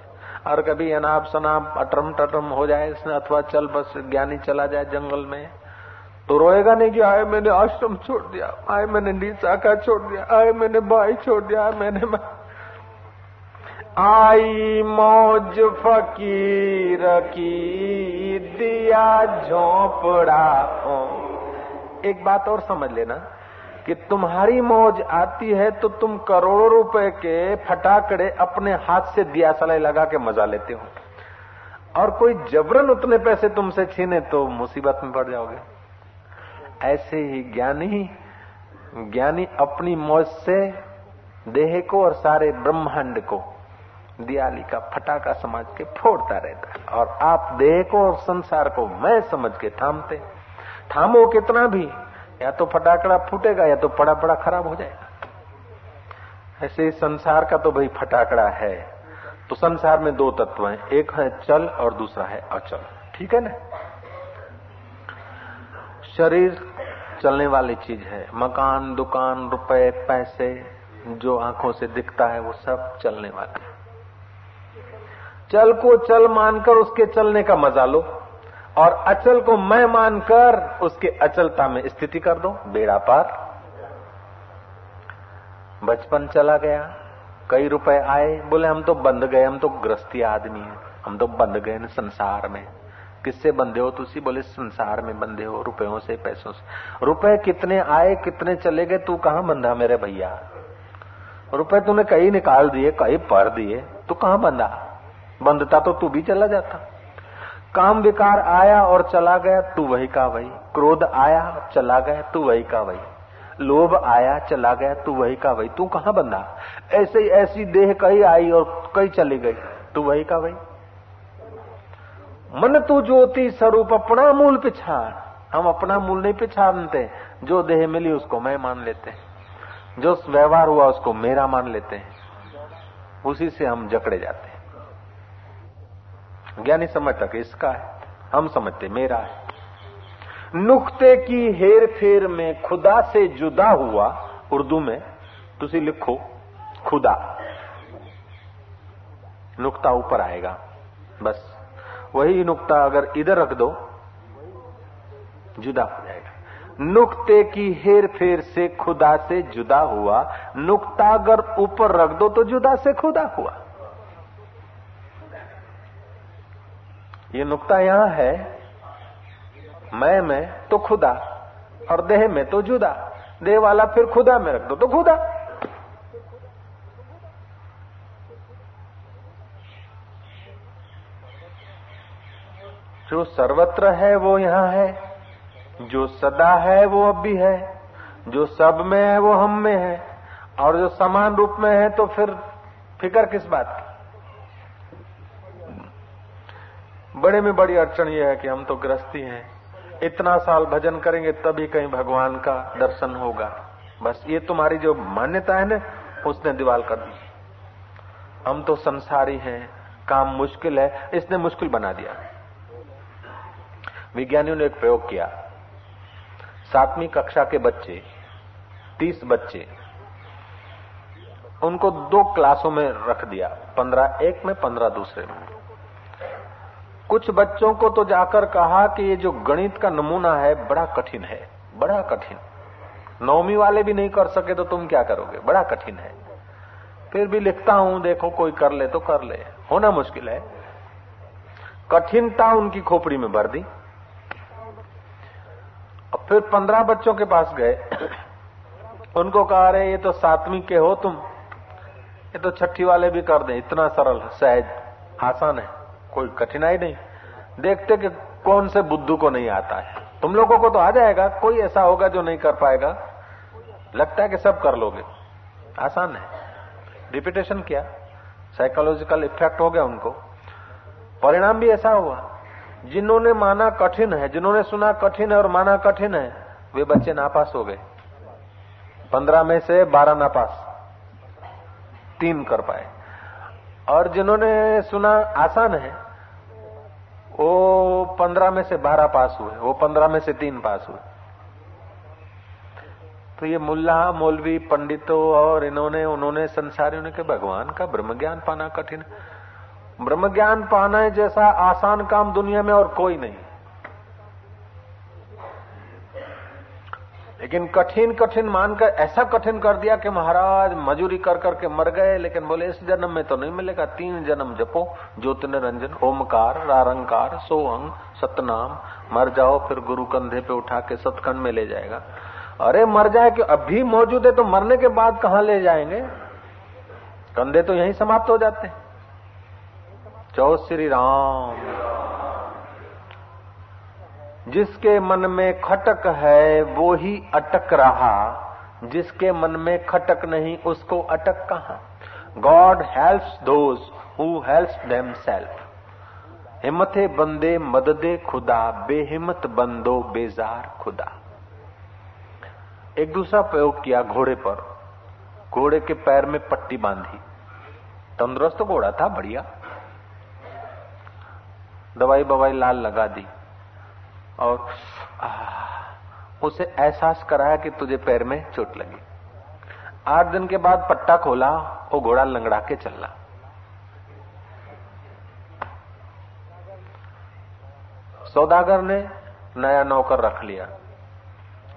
और कभी अनाप शनाप, अटरम टटरम हो जाए इसने, अथवा चल बस, ज्ञानी चला जाए जंगल में तो रोएगा नहीं कि, आए मैंने आश्रम छोड़ दिया, आए मैंने नी शाखा छोड़ दिया, आए मैंने भाई छोड़ दिया, आए मैंने आई मौज फकीर की दिया झोपड़ा। एक बात और समझ लेना। कि तुम्हारी मौज आती है तो तुम करोड़ों रुपए के फटाकड़े अपने हाथ से दिया सलाई लगा के मज़ा लेते हो। और कोई जबरन उतने पैसे तुमसे छीने तो मुसीबत में पड़ जाओगे। ऐसे ही ज्ञानी ज्ञानी अपनी मौज से देह को और सारे ब्रह्मांड को दियाली का फटाका समझ के फोड़ता रहता है। और आप देह को और संसार को मैं समझ के थामते, थामो कितना भी या तो फटाकड़ा फूटेगा या तो पड़ा पड़ा खराब हो जाएगा। ऐसे ही संसार का तो भाई फटाकड़ा है। तो संसार में दो तत्व हैं, एक है चल और दूसरा है अचल। ठीक है ना? शरीर चलने वाली चीज़ है। मकान, दुकान, रुपए, पैसे, जो आँखों से दिखता है, वो सब चलने वाले चल को चल मानकर उसके चलने का मज़ा लो। और अचल को मैं मानकर उसके अचलता में स्थिति कर दो। बेड़ा पार। बचपन चला गया। कई रुपए आए। बोले, हम तो बंद गए, हम तो ग्रस्ती आदमी है। हम तो बंद गए न संसार में। किससे बंधे हो तुसी? बोले, संसार में बंधे हो, रुपयों से, पैसों से। रुपए कितने आए, कितने चले गए? तू कहा बंधा मेरे भैया? रुपए तूने कहीं निकाल दिए, कहीं पर दिए। तू कहा बंधा बंधता तो तू भी चला जाता। काम विकार आया और चला गया, तू वही का वही। क्रोध आया, चला गया, तू वही का वही। लोभ आया, चला गया, तू वही का वही। तू कहाँ बंधा? ऐसे ऐसी देह कहीं आई और कहीं चली गई। तू वही का वही। मन तू ज्योति स्वरूप, अपना मूल पिछाड़ हम अपना मूल नहीं पिछाड़ते जो देह मिली उसको मैं मान लेते हैं। जो व्यवहार हुआ उसको मेरा मान लेते हैं। उसी से हम जकड़े जाते हैं। ज्ञानी समझता कि इसका है, हम समझते मेरा है। नुक्ते की हेर फेर में खुदा से जुदा हुआ, उर्दू में, तुसी लिखो, खुदा। नुक्ता ऊपर आएगा, बस। वही नुक्ता अगर इधर रख दो, जुदा हो जाएगा। नुक्ते की हेर फेर से खुदा से जुदा हुआ, नुक्ता अगर ऊपर रख दो तो जुदा से खुदा हुआ। ये नुकता यहाँ है। मैं मैं तो खुदा, और देह में तो जुदा। देह वाला फिर खुदा में रख दो तो खुदा। जो सर्वत्र है, वो यहाँ है। जो सदा है, वो अब भी है। जो सब में है, वो हम में है। और जो समान रूप में है तो फिर फिकर किस बात की? बड़े में बड़ी अड़चन यह है कि हम तो ग्रस्ती हैं। इतना साल भजन करेंगे तभी कहीं भगवान का दर्शन होगा। बस ये तुम्हारी जो मान्यता है ना, उसने दीवार कर दी। हम तो संसारी हैं, काम मुश्किल है, इसने मुश्किल बना दिया। विज्ञानियों ने एक प्रयोग किया। सातवीं कक्षा के बच्चे, तीस बच्चे, उनको दो क्लासों में रख दिया, पंद्रह एक में, पंद्रह दूसरे में। कुछ बच्चों को तो जाकर कहा कि ये जो गणित का नमूना है, बड़ा कठिन है, बड़ा कठिन। नौवीं वाले भी नहीं कर सके तो तुम क्या करोगे? बड़ा कठिन है। फिर भी लिखता हूँ, देखो कोई कर ले तो कर ले। होना मुश्किल है। कठिनता उनकी खोपड़ी में भर दी। और फिर पंद्रह बच्चों के पास गए। उनको कहा रहे ये तो सातवीं के हो तुम। ये तो छठी वाले भी कर दे। इतना सरल, सहज, आसान है। कोई कठिनाई नहीं। देखते कि कौन से बुद्धू को नहीं आता है। तुम लोगों को तो आ जाएगा, कोई ऐसा होगा जो नहीं कर पाएगा। लगता है कि सब कर लोगे। आसान है। रिपीटेशन किया। साइकोलॉजिकल इफ़ेक्ट हो गया उनको। परिणाम भी ऐसा हुआ। जिन्होंने माना कठिन है, जिन्होंने सुना कठिन है और माना कठिन है, वे बच्चे नापास हो गए। पंद्रह में से बारह नापास। तीन कर पाए। और जिन्होंने सुना आसान है वो पंद्रह में से बारह पास हुए, वो पंद्रह में से तीन पास हुए। तो ये मुल्ला, मौलवी, पंडितों और इन्होंने, उन्होंने संसारियों ने के भगवान का ब्रह्म ज्ञान पाना कठिन ब्रह्म ज्ञान पाना है जैसा आसान काम दुनिया में और कोई नहीं। लेकिन कठिन कठिन मानकर, ऐसा कठिन कर दिया कि महाराज, मजूरी कर करके मर गए, लेकिन बोले, इस जन्म में तो नहीं मिलेगा, तीन जन्म जपो, ज्योति निरंजन, ओमकार, रारंकार सोअंग सतनाम, मर जाओ, फिर गुरु कंधे पे उठा के सतखंड में ले जाएगा। अरे, मर जाए कि अभी मौजूद है तो मरने के बाद कहा ले जाएँगे? कंधे तो यहीं समाप्त हो जाते चौ श्री राम। जिसके मन में खटक है वो ही अटक रहा। जिसके मन में खटक नहीं, उसको अटक कहा? God helps those who themselves हिम्मते बंदे, मददे खुदा। बेहिम्मत बंदो, बेजार खुदा। एक दूसरा प्रयोग किया घोड़े पर। घोड़े के पैर में पट्टी बांधी। तंदुरुस्त घोड़ा था, बढ़िया। दवाई बवाई लाल लगा दी। और उसे एहसास कराया कि तुझे पैर में चोट लगी। आठ दिन के बाद पट्टा खोला वो घोड़ा लंगड़ा के चला सौदागर ने नया नौकर रख लिया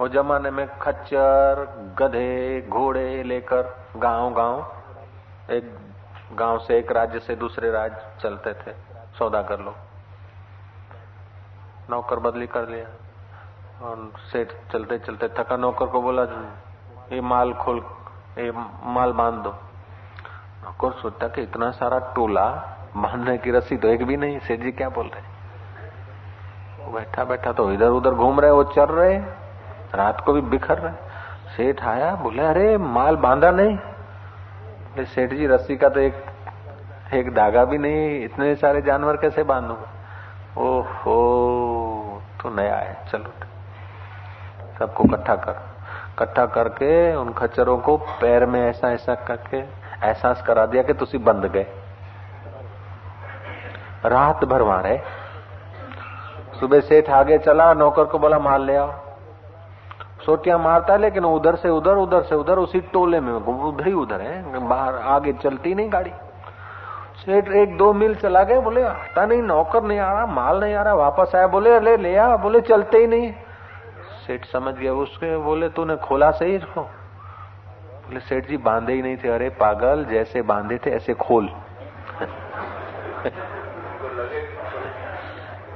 वो जमाने में खच्चर, गधे, घोड़े लेकर गाँव गाँव एक गाँव से एक राज्य से दूसरे राज्य चलते थे, सौदागर लोग। नौकर बदली कर लिया। और सेठ चलते चलते थका नौकर को बोला, ये माल खोल, ये माल बाँध दो। नौकर सोचता कि इतना सारा टोला बांधने की रस्सी तो एक भी नहीं, सेठ जी क्या बोल रहे बैठा बैठा तो इधर उधर घूम रहे वो चल रहे रात को भी बिखर रहे सेठ आया, बोले, अरे, माल बांधा नहीं। सेठ जी, रस्सी का तो एक एक धागा भी नहीं, इतने सारे जानवर कैसे बांधूँगा? ओहो तो नया है, चलो सबको इकट्ठा कर। इकट्ठा करके उन खच्चरों को पैर में ऐसा ऐसा करके एहसास करा दिया कि तुसी बंद गए। रात भर वहाँ रहे। सुबह सेठ आगे चला, नौकर को बोला मार ले आओ। सोटियाँ मारता है, लेकिन उधर से उधर उधर से उधर, उसी टोले में, उधर ही उधर है। बाहर आगे चलती नहीं गाड़ी। सेठ एक दो मील चला गए, बोले, आता नहीं, नौकर नहीं आ रहा, माल नहीं आ रहा, वापस आया। बोले, अरे, ले आ। बोले, चलते ही नहीं। सेठ समझ गया उसके, बोले, तूने खोला सही इसको? बोले, सेठ जी, बांधे ही नहीं थे। अरे, पागल, जैसे बांधे थे, ऐसे खोल।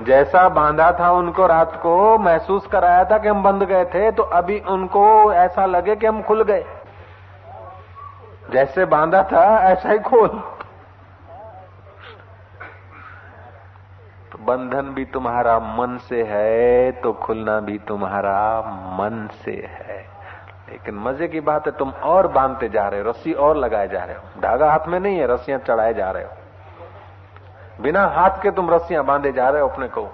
जैसा बांधा था उनको रात को, महसूस कराया था कि हम बंद गए थे तो अभी उनको ऐसा लगे कि हम खुल गए। जैसे बांधा था, ऐसा ही खोल। बंधन भी तुम्हारा मन से है तो खुलना भी तुम्हारा मन से है। लेकिन मज़े की बात है, तुम और बांधते जा रहे हो, रस्सी और लगाए जा रहे हो। धागा हाथ में नहीं है, रस्सियाँ चढ़ाए जा रहे हो। बिना हाथ के तुम रस्सियाँ बांधे जा रहे हो अपने को।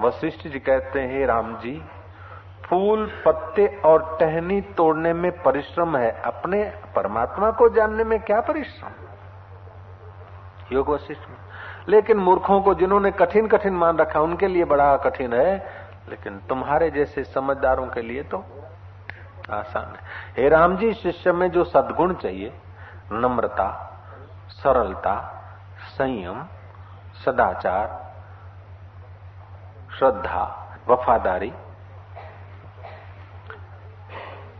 वशिष्ठ जी कहते हैं राम जी फूल, पत्ते और टहनी तोड़ने में परिश्रम है। अपने परमात्मा को जानने में क्या परिश्रम? योग वशिष्ठ में। लेकिन मूर्खों को जिन्होंने कठिन कठिन मान रखा, उनके लिए बड़ा कठिन है। लेकिन तुम्हारे जैसे समझदारों के लिए तो आसान है। हे राम जी, शिष्य में जो सद्गुण चाहिए, नम्रता, सरलता, संयम, सदाचार, श्रद्धा, वफादारी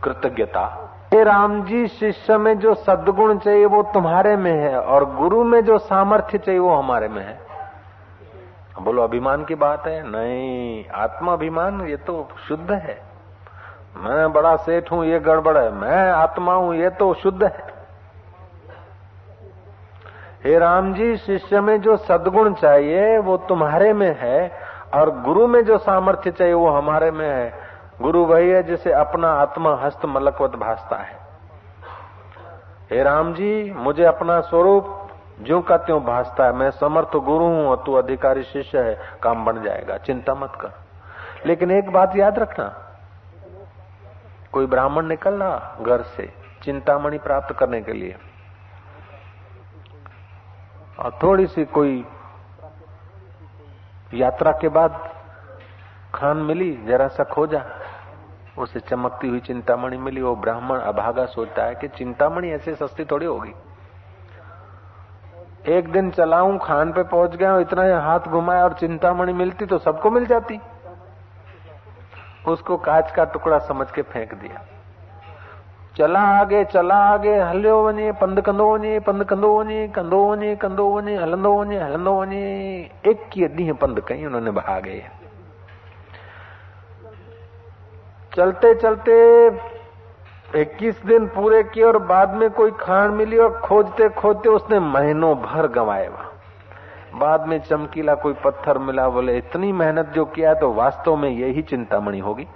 कृतज्ञता। हे राम जी शिष्य में जो सदगुण चाहिए वो तुम्हारे में है और गुरु में जो सामर्थ्य चाहिए वो हमारे में है। बोलो अभिमान की बात है? नहीं आत्मा अभिमान ये तो शुद्ध है। मैं बड़ा सेठ हूँ ये गड़बड़ है। मैं आत्मा हूँ ये तो शुद्ध है। हे राम जी शिष्य में जो सदगुण चाहिए वो तुम्हारे में है और गुरु में जो सामर्थ्य चाहिए वो हमारे में है। गुरु वही है जिसे अपना आत्मा हस्त मलकवत भासता है। हे राम जी, मुझे अपना स्वरूप जो का त्यों भासता है। मैं समर्थ गुरु हूँ और तू अधिकारी शिष्य है। काम बन जाएगा, चिंता मत कर। लेकिन एक बात याद रखना, कोई ब्राह्मण निकल रहा घर से चिंतामणि प्राप्त करने के लिए और थोड़ी सी कोई यात्रा के बाद खान मिली, जरा सा खोजा उसे चमकती हुई चिंतामणि मिली। वो ब्राह्मण अभागा सोचता है कि चिंतामणि ऐसे सस्ती थोड़ी होगी। एक दिन चलाऊं, खान पे पहुँच गया, इतना हाथ घुमाया और चिंतामणि मिलती तो सबको मिल जाती। उसको कांच का टुकड़ा समझ के फेंक दिया। चला आगे चला आगे, हलियो वञे पंधु कंदो वञे पंधु कंदो वञे कंदो वञे कंदो वञे हलंदो वञे हलंदो वञे एकवीह ॾींहं पंधु कई उन्होंने भागे चलते चलते 21 दिन पूरे किए और बाद में कोई खान मिली और खोजते खोजते उसने महीनों भर गंवाए बाद में चमकीला कोई पत्थर मिला, बोले, इतनी मेहनत जो किया तो वास्तव में यही चिंतामणि होगी।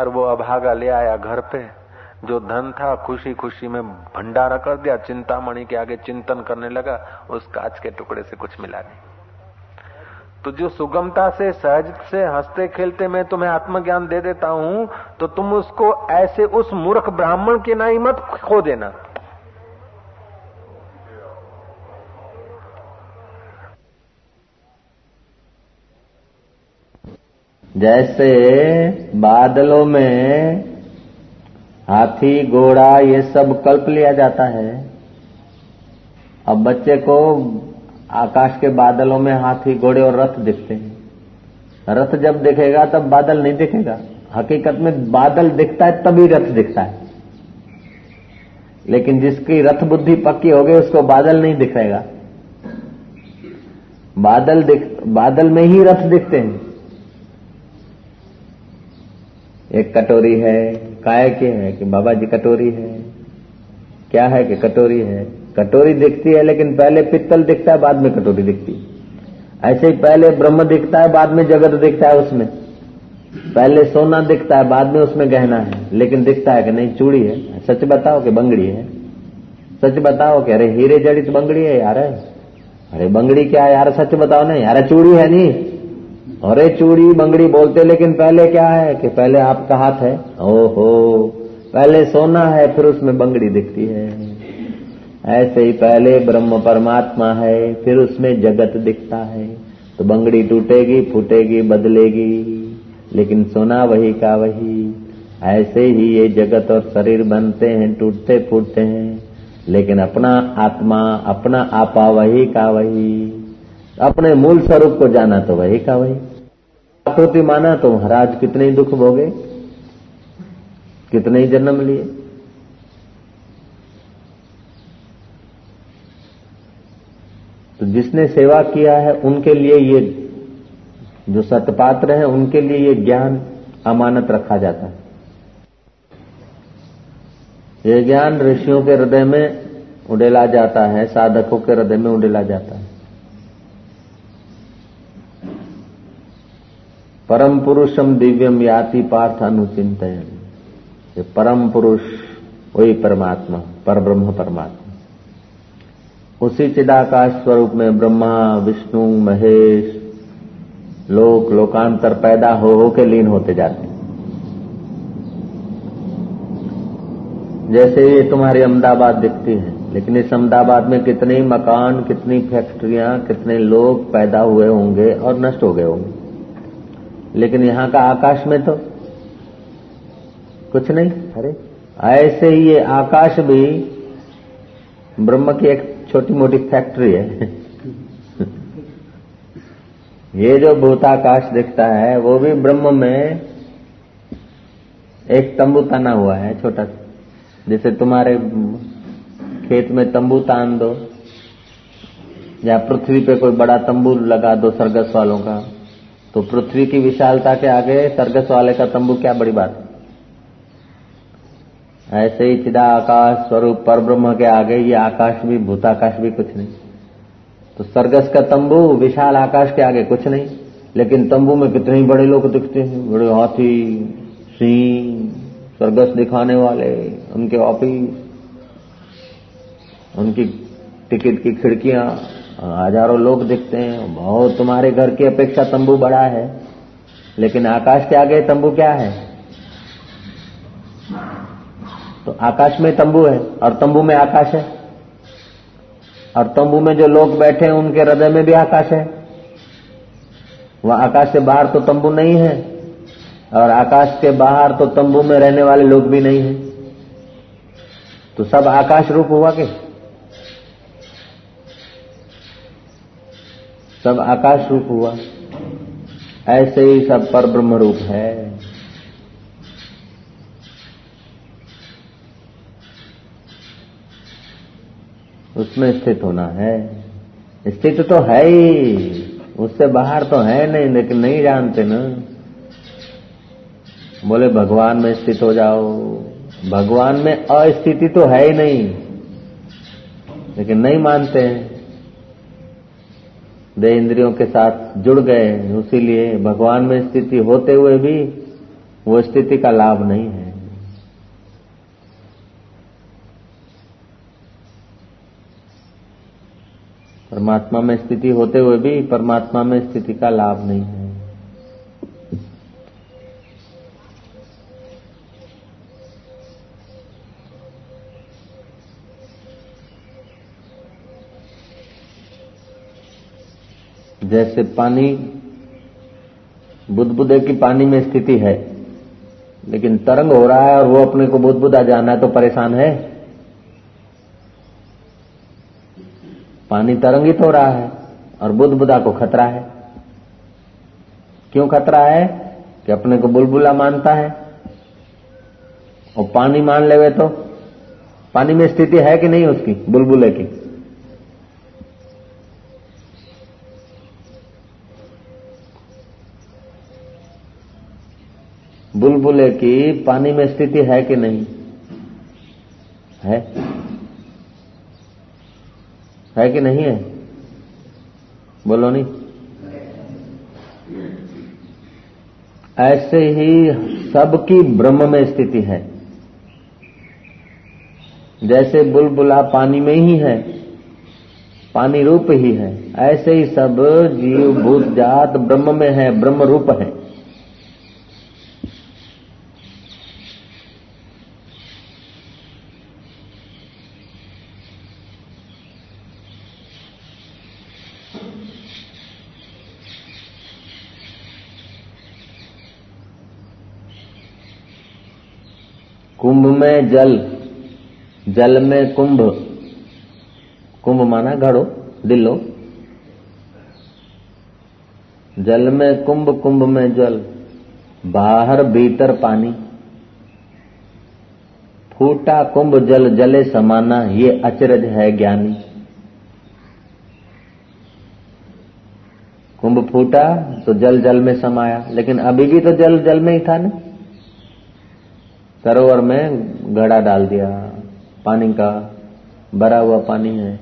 और वो अभागा ले आया घर पे, जो धन था खुशी खुशी में भंडारा कर दिया। चिंतामणि के आगे चिंतन करने लगा, उस कांच के टुकड़े से कुछ मिला नहीं। तो जो सुगमता से, सहज से हँसते खेलते मैं तुम्हें आत्मज्ञान दे देता हूँ तो तुम उसको ऐसे उस मूर्ख ब्राह्मण के नाई मत खो देना। जैसे बादलों में हाथी, घोड़ा, ये सब कल्प लिया जाता है। अब बच्चे को आकाश के बादलों में हाथी, घोड़े और रथ दिखते हैं। रथ जब दिखेगा, तब बादल नहीं दिखेगा। हकीकत में बादल दिखता है, तभी रथ दिखता है। लेकिन जिसकी रथ बुद्धि पक्की हो गई, उसको बादल नहीं दिखेगा। बादल दिख, बादल में ही रथ दिखते हैं। एक कटोरी है, काय के है कि बाबा जी कटोरी है? क्या है कि कटोरी है? कटोरी दिखती है, लेकिन पहले पित्तल दिखता है, बाद में कटोरी दिखती है। ऐसे ही पहले ब्रह्म दिखता है, बाद में जगत दिखता है उसमें। पहले सोना दिखता है, बाद में उसमें गहना है। लेकिन दिखता है कि नहीं, चूड़ी है। सच बताओ कि बंगड़ी है? सच बताओ कि अरे हीरे जड़ित बंगड़ी है यार। अरे बंगड़ी क्या यार, सच बताओ ना। यार चूड़ी है नहीं। अरे चूड़ी, बंगड़ी बोलते, लेकिन पहले क्या है कि पहले आपका हाथ है। ओहो, पहले सोना है, फिर उसमें बंगड़ी दिखती है। ऐसे ही पहले ब्रह्म परमात्मा है, फिर उसमें जगत दिखता है। तो बंगड़ी टूटेगी, फूटेगी, बदलेगी, लेकिन सोना वही का वही। ऐसे ही ये जगत और शरीर बनते हैं, टूटते फूटते हैं, लेकिन अपना आत्मा, अपना आपा वही का वही। अपने मूल स्वरूप को जाना तो वही का वही। आकृति माना तो महाराज कितने दुख भोगे, कितने जन्म लिए। तो जिसने सेवा किया है, उनके लिए ये जो सतपात्र हैं, उनके लिए ये ज्ञान अमानत रखा जाता है। ये ज्ञान ऋषियों के हृदय में उड़ेला जाता है, साधकों के हृदय में उड़ेला जाता है। परम पुरुषम दिव्यम याति पार्थ अनुचिंतन ये परम पुरुष, वही परमात्मा, पर ब्रह्म परमात्मा। उसी चिदाकाश स्वरूप में ब्रह्मा, विष्णु, महेश, लोक, लोकांतर पैदा हो हो के लीन होते जाते जैसे ये तुम्हारी अहमदाबाद दिखती है, लेकिन इस अहमदाबाद में कितने मकान, कितनी फैक्ट्रियाँ, कितने लोग पैदा हुए होंगे और नष्ट हो गए होंगे। लेकिन यहाँ का आकाश में तो कुछ नहीं। अरे, ऐसे ही ये आकाश भी ब्रह्म की एक छोटी मोटी फैक्ट्री है। ये जो भूताकाश दिखता है, वो भी ब्रह्म में एक तंबू तना हुआ है, छोटा। जैसे तुम्हारे खेत में तंबू तान दो, या पृथ्वी पे कोई बड़ा तंबू लगा दो सरगस वालों का तो पृथ्वी की विशालता के आगे सरगस वाले का तंबू क्या बड़ी बात? है ऐसे ही चिदा आकाश स्वरूप पर ब्रह्म के आगे ये आकाश भी, भूताकाश भी कुछ नहीं। तो सरगस का तंबू, विशाल आकाश के आगे कुछ नहीं। लेकिन तंबू में कितने ही बड़े लोग दिखते हैं। बड़े हाथी, सिंह सरगस दिखाने वाले, उनके ऑफ़िस, उनकी टिकट की खिड़कियाँ, हज़ारों लोग दिखते हैं। बहुत तुम्हारे घर की अपेक्षा तंबू बड़ा है। लेकिन आकाश के आगे तंबू क्या है? तो आकाश में तंबू है और तंबू में आकाश है। और तंबू में जो लोग बैठे हैं, उनके हृदय में भी आकाश है। वह आकाश से बाहर तो तंबू नहीं है और आकाश के बाहर तो तंबू में रहने वाले लोग भी नहीं है। तो सब आकाश रूप हुआ के? सब आकाश रूप हुआ। ऐसे ही सब पर ब्रह्म रूप है। उसमें स्थित होना है। स्थित तो है ही। उससे बाहर तो है नहीं, लेकिन नहीं जानते ना। बोले, भगवान में स्थित हो जाओ। भगवान में अस्थिति तो है ही नहीं, लेकिन नहीं मानते। हैं दे इंद्रियों के साथ जुड़ गए, उसीलिए भगवान में स्थिति होते हुए भी वो स्थिति का लाभ नहीं है। परमात्मा में स्थिति होते हुए भी परमात्मा में स्थिति का लाभ नहीं है। जैसे पानी, बुदबुदे की पानी में स्थिति है, लेकिन तरंग हो रहा है और वो अपने को बुदबुदा जाना है तो परेशान है? पानी तरंगित हो रहा है और बुदबुदा को खतरा है। क्यों खतरा है? कि अपने को बुलबुला मानता है। और पानी मान लेवे तो? पानी में स्थिति है कि नहीं उसकी, बुलबुले की? बुलबुले की पानी में स्थिति है कि नहीं? है। है कि नहीं है? बोलो नहीं। ऐसे ही सबकी ब्रह्म में स्थिति है। जैसे बुलबुला पानी में ही है, पानी रूप ही है, ऐसे ही सब जीव, भूत, जात ब्रह्म में है, ब्रह्म रूप है। जल जल में कुंभ। कुंभ माना घड़ो दिलो जल में कुंभ कुंभ में जल, बाहर भीतर पानी। फूटा कुंभ जल, जले समाना, ये अचरज है ज्ञानी। कुंभ फूटा तो जल जल में समाया, लेकिन अभी भी तो जल जल में ही था ना? सरोवर में घड़ा डाल दिया, पानी का भरा हुआ पानी है।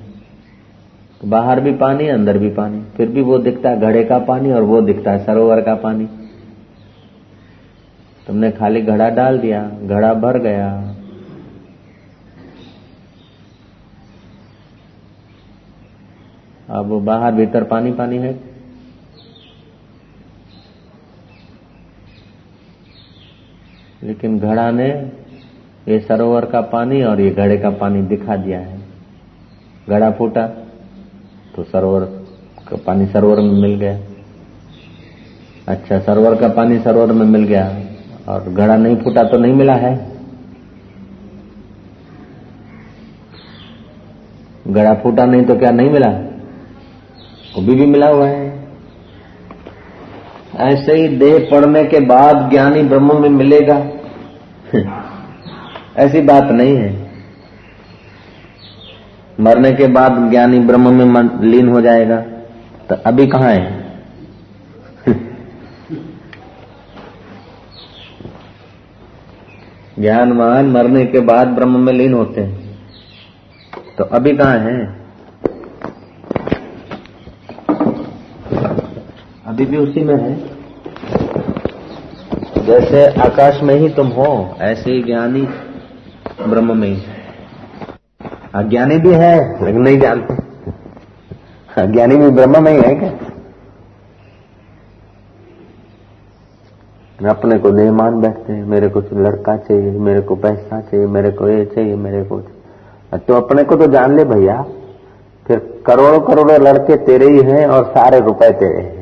बाहर भी पानी, अंदर भी पानी। फिर भी वो दिखता है घड़े का पानी और वो दिखता है सरोवर का पानी। तुमने खाली घड़ा डाल दिया, घड़ा भर गया। अब बाहर भीतर पानी पानी है। लेकिन घड़ा ने ये सरोवर का पानी और ये घड़े का पानी दिखा दिया है। घड़ा फूटा तो सरोवर का पानी सरोवर में मिल गया। अच्छा सरोवर का पानी सरोवर में मिल गया और घड़ा नहीं फूटा तो नहीं मिला है। घड़ा फूटा नहीं तो क्या नहीं मिला? वो भी, भी मिला हुआ है। ऐसे ही देह पड़ने के बाद ज्ञानी ब्रह्म में मिलेगा। ऐसी बात नहीं है। मरने के बाद ज्ञानी ब्रह्म में मन, लीन हो जाएगा तो अभी कहाँ है? ज्ञानवान मरने के बाद ब्रह्म में लीन होते हैं। तो अभी कहाँ है? अभी भी उसी में है। जैसे आकाश में ही तुम हो ऐसे ही ज्ञानी ब्रह्म में ही है। अज्ञानी भी है, लेकिन नहीं जानते। अज्ञानी भी ब्रह्म में ही है क्या? अपने को नहीं मान बैठते हैं, मेरे को लड़का चाहिए, मेरे को पैसा चाहिए, मेरे को ये चाहिए, मेरे को तो अपने को तो जान ले भैया, फिर करोड़ों करोड़ों लड़के तेरे ही हैं और सारे रुपए तेरे हैं।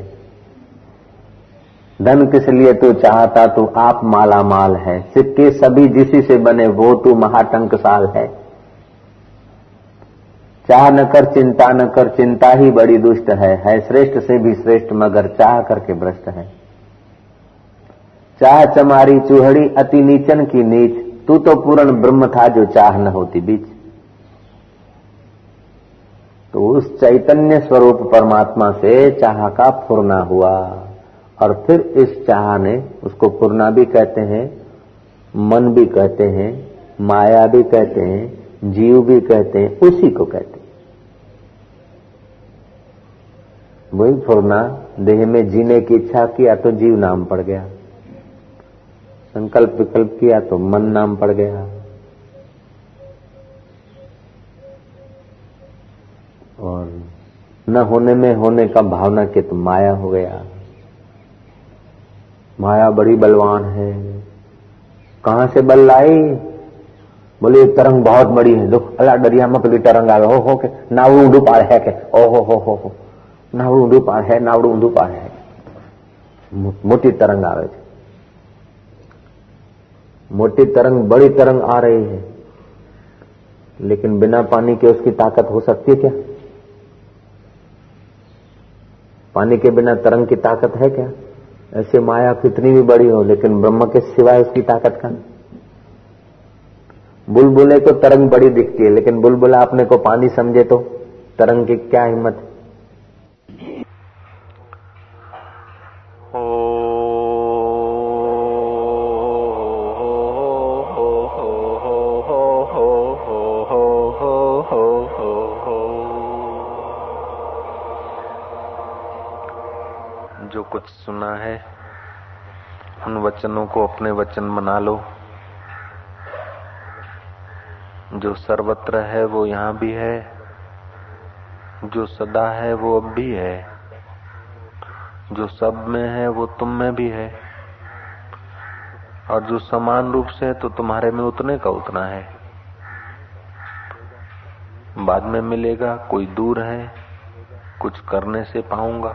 धन किस लिए तू चाहता? तू आप माला माल है। सिक्के सभी जिसी से बने, वो तू महाटंकसाल है। चाह न कर, चिंता न कर, चिंता ही बड़ी दुष्ट है। है श्रेष्ठ से भी श्रेष्ठ, मगर चाह करके भ्रष्ट है। चाह चमारी चूहड़ी, अति नीचन की नीच। तू तो पूर्ण ब्रह्म था जो चाह न होती बीच। तो उस चैतन्य स्वरूप परमात्मा से चाह का फुरना हुआ। और फिर इस चाह ने उसको फुरना भी कहते हैं, मन भी कहते हैं, माया भी कहते हैं, जीव भी कहते हैं, उसी को कहते हैं। वही फुरना देह में जीने की इच्छा किया तो जीव नाम पड़ गया। संकल्प विकल्प किया तो मन नाम पड़ गया। और न होने में होने का भावना के तो माया हो गया। माया बड़ी बलवान है। कहाँ से बल लाई? बोले तरंग बहुत बड़ी है, दुख अल्लाह दरिया मकली तरंग आवे। हो हो के, नावड़ू ऊंडू पार है के। ओ, हो हो हो हो। नावड़ू ऊंडू पार है, नावड़ू ऊंडू पार है। मोटी तरंग आवे છે मोटी तरंग, बड़ी तरंग आ रही है। लेकिन बिना पानी के उसकी ताकत हो सकती है क्या? पानी के बिना तरंग की ताकत है क्या? ऐसे माया कितनी भी बड़ी हो, लेकिन ब्रह्म के सिवाय उसकी ताकत का नहीं बुलबुले को तरंग बड़ी दिखती है, लेकिन बुलबुला अपने को पानी समझे तो तरंग की क्या हिम्मत? है वचनों को अपने वचन बना लो। जो सर्वत्र है, वो यहाँ भी है। जो सदा है, वो अब भी है। जो सब में है, वो तुम में भी है। और जो समान रूप से है तो तुम्हारे में उतने का उतना है। बाद में मिलेगा, कोई दूर है, कुछ करने से पाऊँगा।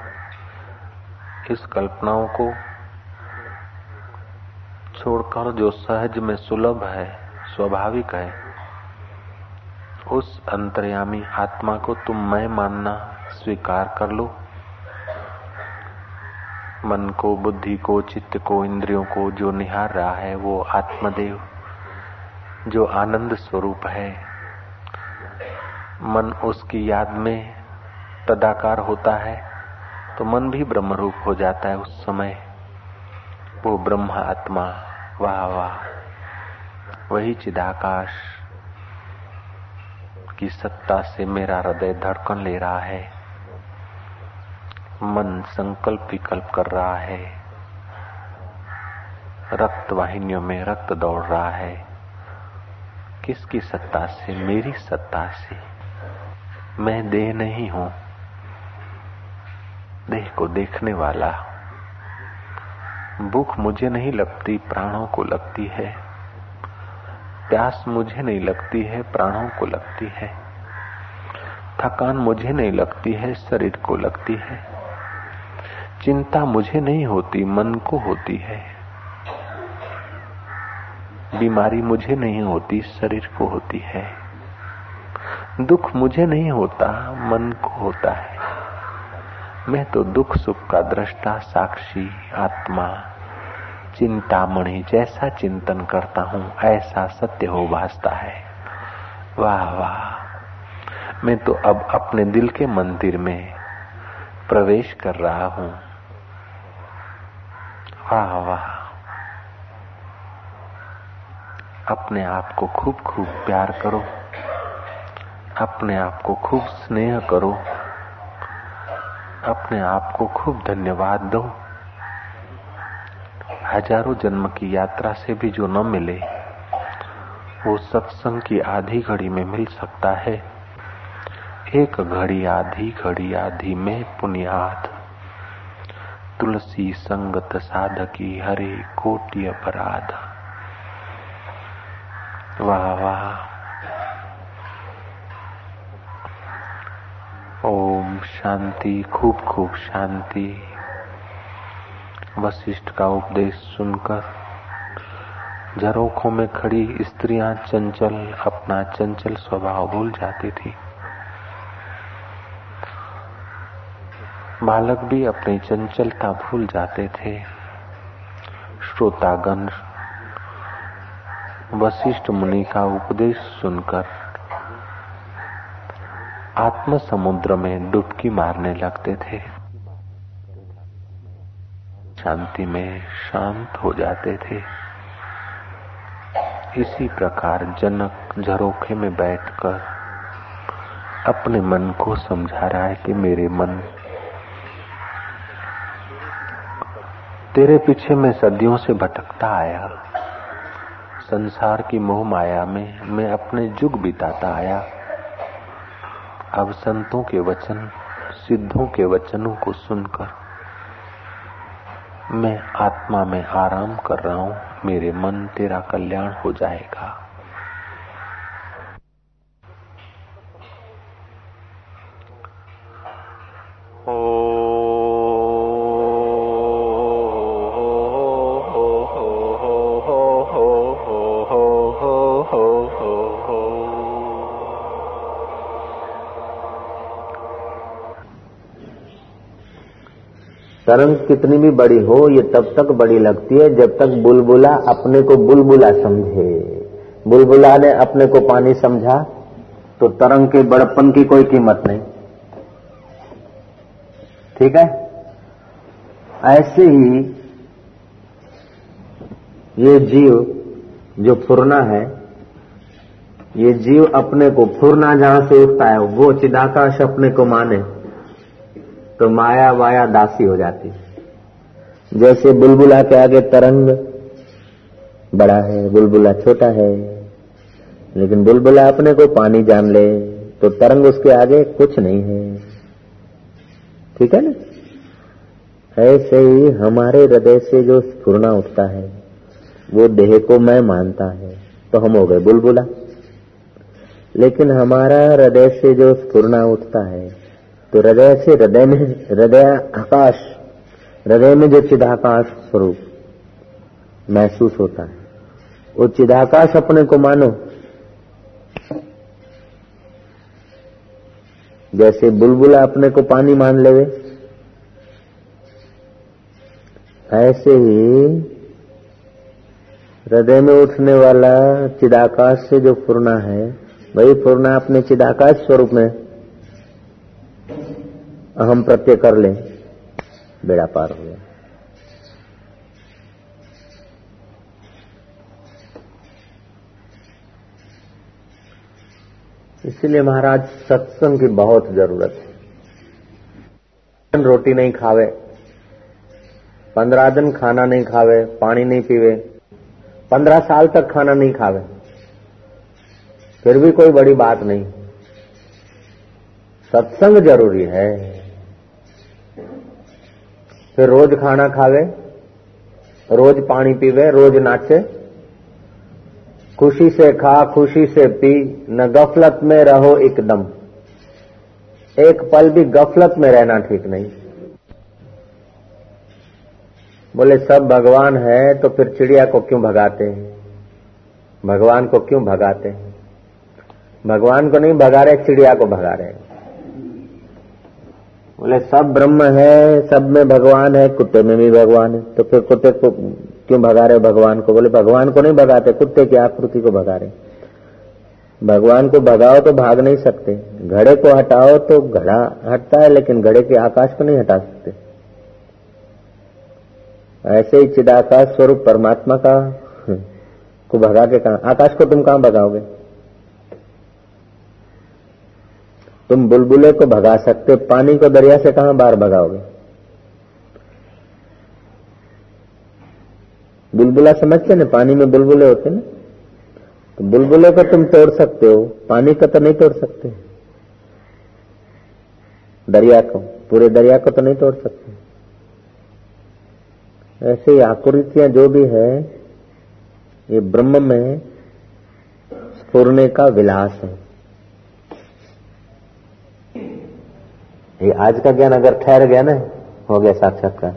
इस कल्पनाओं को छोड़कर जो सहज में सुलभ है, स्वाभाविक है, उस अंतर्यामी आत्मा को तुम मैं मानना स्वीकार कर लो। मन को, बुद्धि को, चित्त को, इंद्रियों को जो निहार रहा है, वो आत्मदेव, जो आनंद स्वरूप है। मन उसकी याद में तदाकार होता है तो मन भी ब्रह्म रूप हो जाता है उस समय। वो ब्रह्म आत्मा वाह वाह। वही चिदाकाश की सत्ता से मेरा हृदय धड़कन ले रहा है। मन संकल्प विकल्प कर रहा है। रक्त वाहिनियों में रक्त दौड़ रहा है। किसकी सत्ता से? मेरी सत्ता से। मैं देह नहीं हूँ। देह को देखने वाला भूख मुझे नहीं लगती, प्राणों को लगती है। प्यास मुझे नहीं लगती है, प्राणों को लगती है। थकान मुझे नहीं लगती है, शरीर को लगती है। चिंता मुझे नहीं होती, मन को होती है। बीमारी मुझे नहीं होती, शरीर को होती है। दुख मुझे नहीं होता, मन को होता है। मैं तो दुख सुख का दृष्टा, साक्षी, आत्मा। चिंतामणि जैसा चिंतन करता हूँ, ऐसा सत्य हो भासता है। वाह वाह। मैं तो अब अपने दिल के मंदिर में प्रवेश कर रहा हूँ। वाह वाह। अपने आप को खूब खूब प्यार करो। अपने आप को खूब स्नेह करो। अपने आप को खूब धन्यवाद दो। हज़ारों जन्म की यात्रा से भी जो न मिले, वो सत्संग की आधी घड़ी में मिल सकता है। एक घड़ी आधी घड़ी आधी में पुण्याद तुलसी संगत साधकी हरे कोटि अपराध। वाह वाह। ओम शांति, खूब खूब शांति। वशिष्ठ का उपदेश सुनकर झरोखों में खड़ी स्त्रियाँ चंचल, अपना चंचल स्वभाव भूल जाती थी। बालक भी अपनी चंचलता भूल जाते थे। श्रोतागण, वशिष्ठ मुनि का उपदेश सुनकर आत्म समुद्र में डुबकी मारने लगते थे। शांति में शांत हो जाते थे। इसी प्रकार जनक झरोखे में बैठकर अपने मन को समझा रहा है कि मेरे मन, तेरे पीछे मैं सदियों से भटकता आया। संसार की मोह माया में मैं अपने जुग बिताता आया। अब संतों के वचन, सिद्धों के वचनों को सुनकर मैं आत्मा में आराम कर रहा हूँ। मेरे मन तेरा कल्याण हो जाएगा। तरंग कितनी भी बड़ी हो, ये तब तक बड़ी लगती है जब तक बुलबुला अपने को बुलबुला समझे। बुलबुला ने अपने को पानी समझा तो तरंग के बड़पन की कोई कीमत नहीं। ठीक है? ऐसे ही ये जीव जो फुरना है, ये जीव अपने को फुरना जहाँ से उठता है, वो चिदाकाश अपने को माने। तो माया वाया दासी हो जाती जैसे बुलबुला के आगे तरंग बड़ा है, बुलबुला छोटा है, लेकिन बुलबुला अपने को पानी जान ले तो तरंग उसके आगे कुछ नहीं है। ठीक है ना? ऐसे ही हमारे हृदय से जो स्फुरना उठता है, वो देह को मैं मानता है। तो हम हो गए बुलबुला। लेकिन हमारा हृदय से जो स्फुरना उठता है तो हृदय से हृदय में, हृदय आकाश, हृदय में जो चिदाकाश स्वरूप महसूस होता है, वो चिदाकाश अपने को मानो। जैसे बुलबुला अपने को पानी मान लेवे, ऐसे ही हृदय में उठने वाला चिदाकाश से जो फुरना है, वही फुरना अपने चिदाकाश स्वरूप में अहम प्रत्यय कर लें। बेड़ा पार हो गया। इसलिए महाराज, सत्संग की बहुत ज़रूरत है। रोटी नहीं खावे, पंद्रह दिन खाना नहीं खावे, पानी नहीं पीवे, पंद्रह साल तक खाना नहीं खावे, फिर भी कोई बड़ी बात नहीं। सत्संग ज़रूरी है। फिर रोज खाना खावे, रोज पानी पीवे, रोज नाचे। खुशी से खा, खुशी से पी, न गफलत में रहो एकदम। एक पल भी गफलत में रहना ठीक नहीं। बोले, सब भगवान है तो फिर चिड़िया को क्यों भगाते हैं? भगवान को क्यों भगाते हैं? भगवान को नहीं, भगा रहे, चिड़िया को भगा रहे हैं। बोले, सब ब्रह्म है, सब में भगवान है, कुत्ते में भी भगवान है। तो फिर कुत्ते को क्यों भगा रहे भगवान को? बोले, भगवान को नहीं भगाते, कुत्ते की आकृति को भगा रहे भगवान को भगाओ तो भाग नहीं सकते। घड़े को हटाओ तो घड़ा हटता है, लेकिन घड़े के आकाश को नहीं हटा सकते। ऐसे ही चिदाकाश स्वरूप परमात्मा का को भगा के कहा? आकाश को तुम कहाँ भगाओगे? तुम बुलबुले को भगा सकते पानी को दरिया से कहाँ बाहर भगाओगे? बुलबुला समझते ना, पानी में बुलबुले होते ना? तो बुलबुले को तुम तोड़ सकते हो, पानी को तो नहीं तोड़ सकते। दरिया को, पूरे दरिया को तो नहीं तोड़ सकते। ऐसे ही आकृतियाँ जो भी है, ये ब्रह्म में स्फुरने का विलास है। ये आज का ज्ञान अगर ठहर गया ना हो गया साक्षात्कार।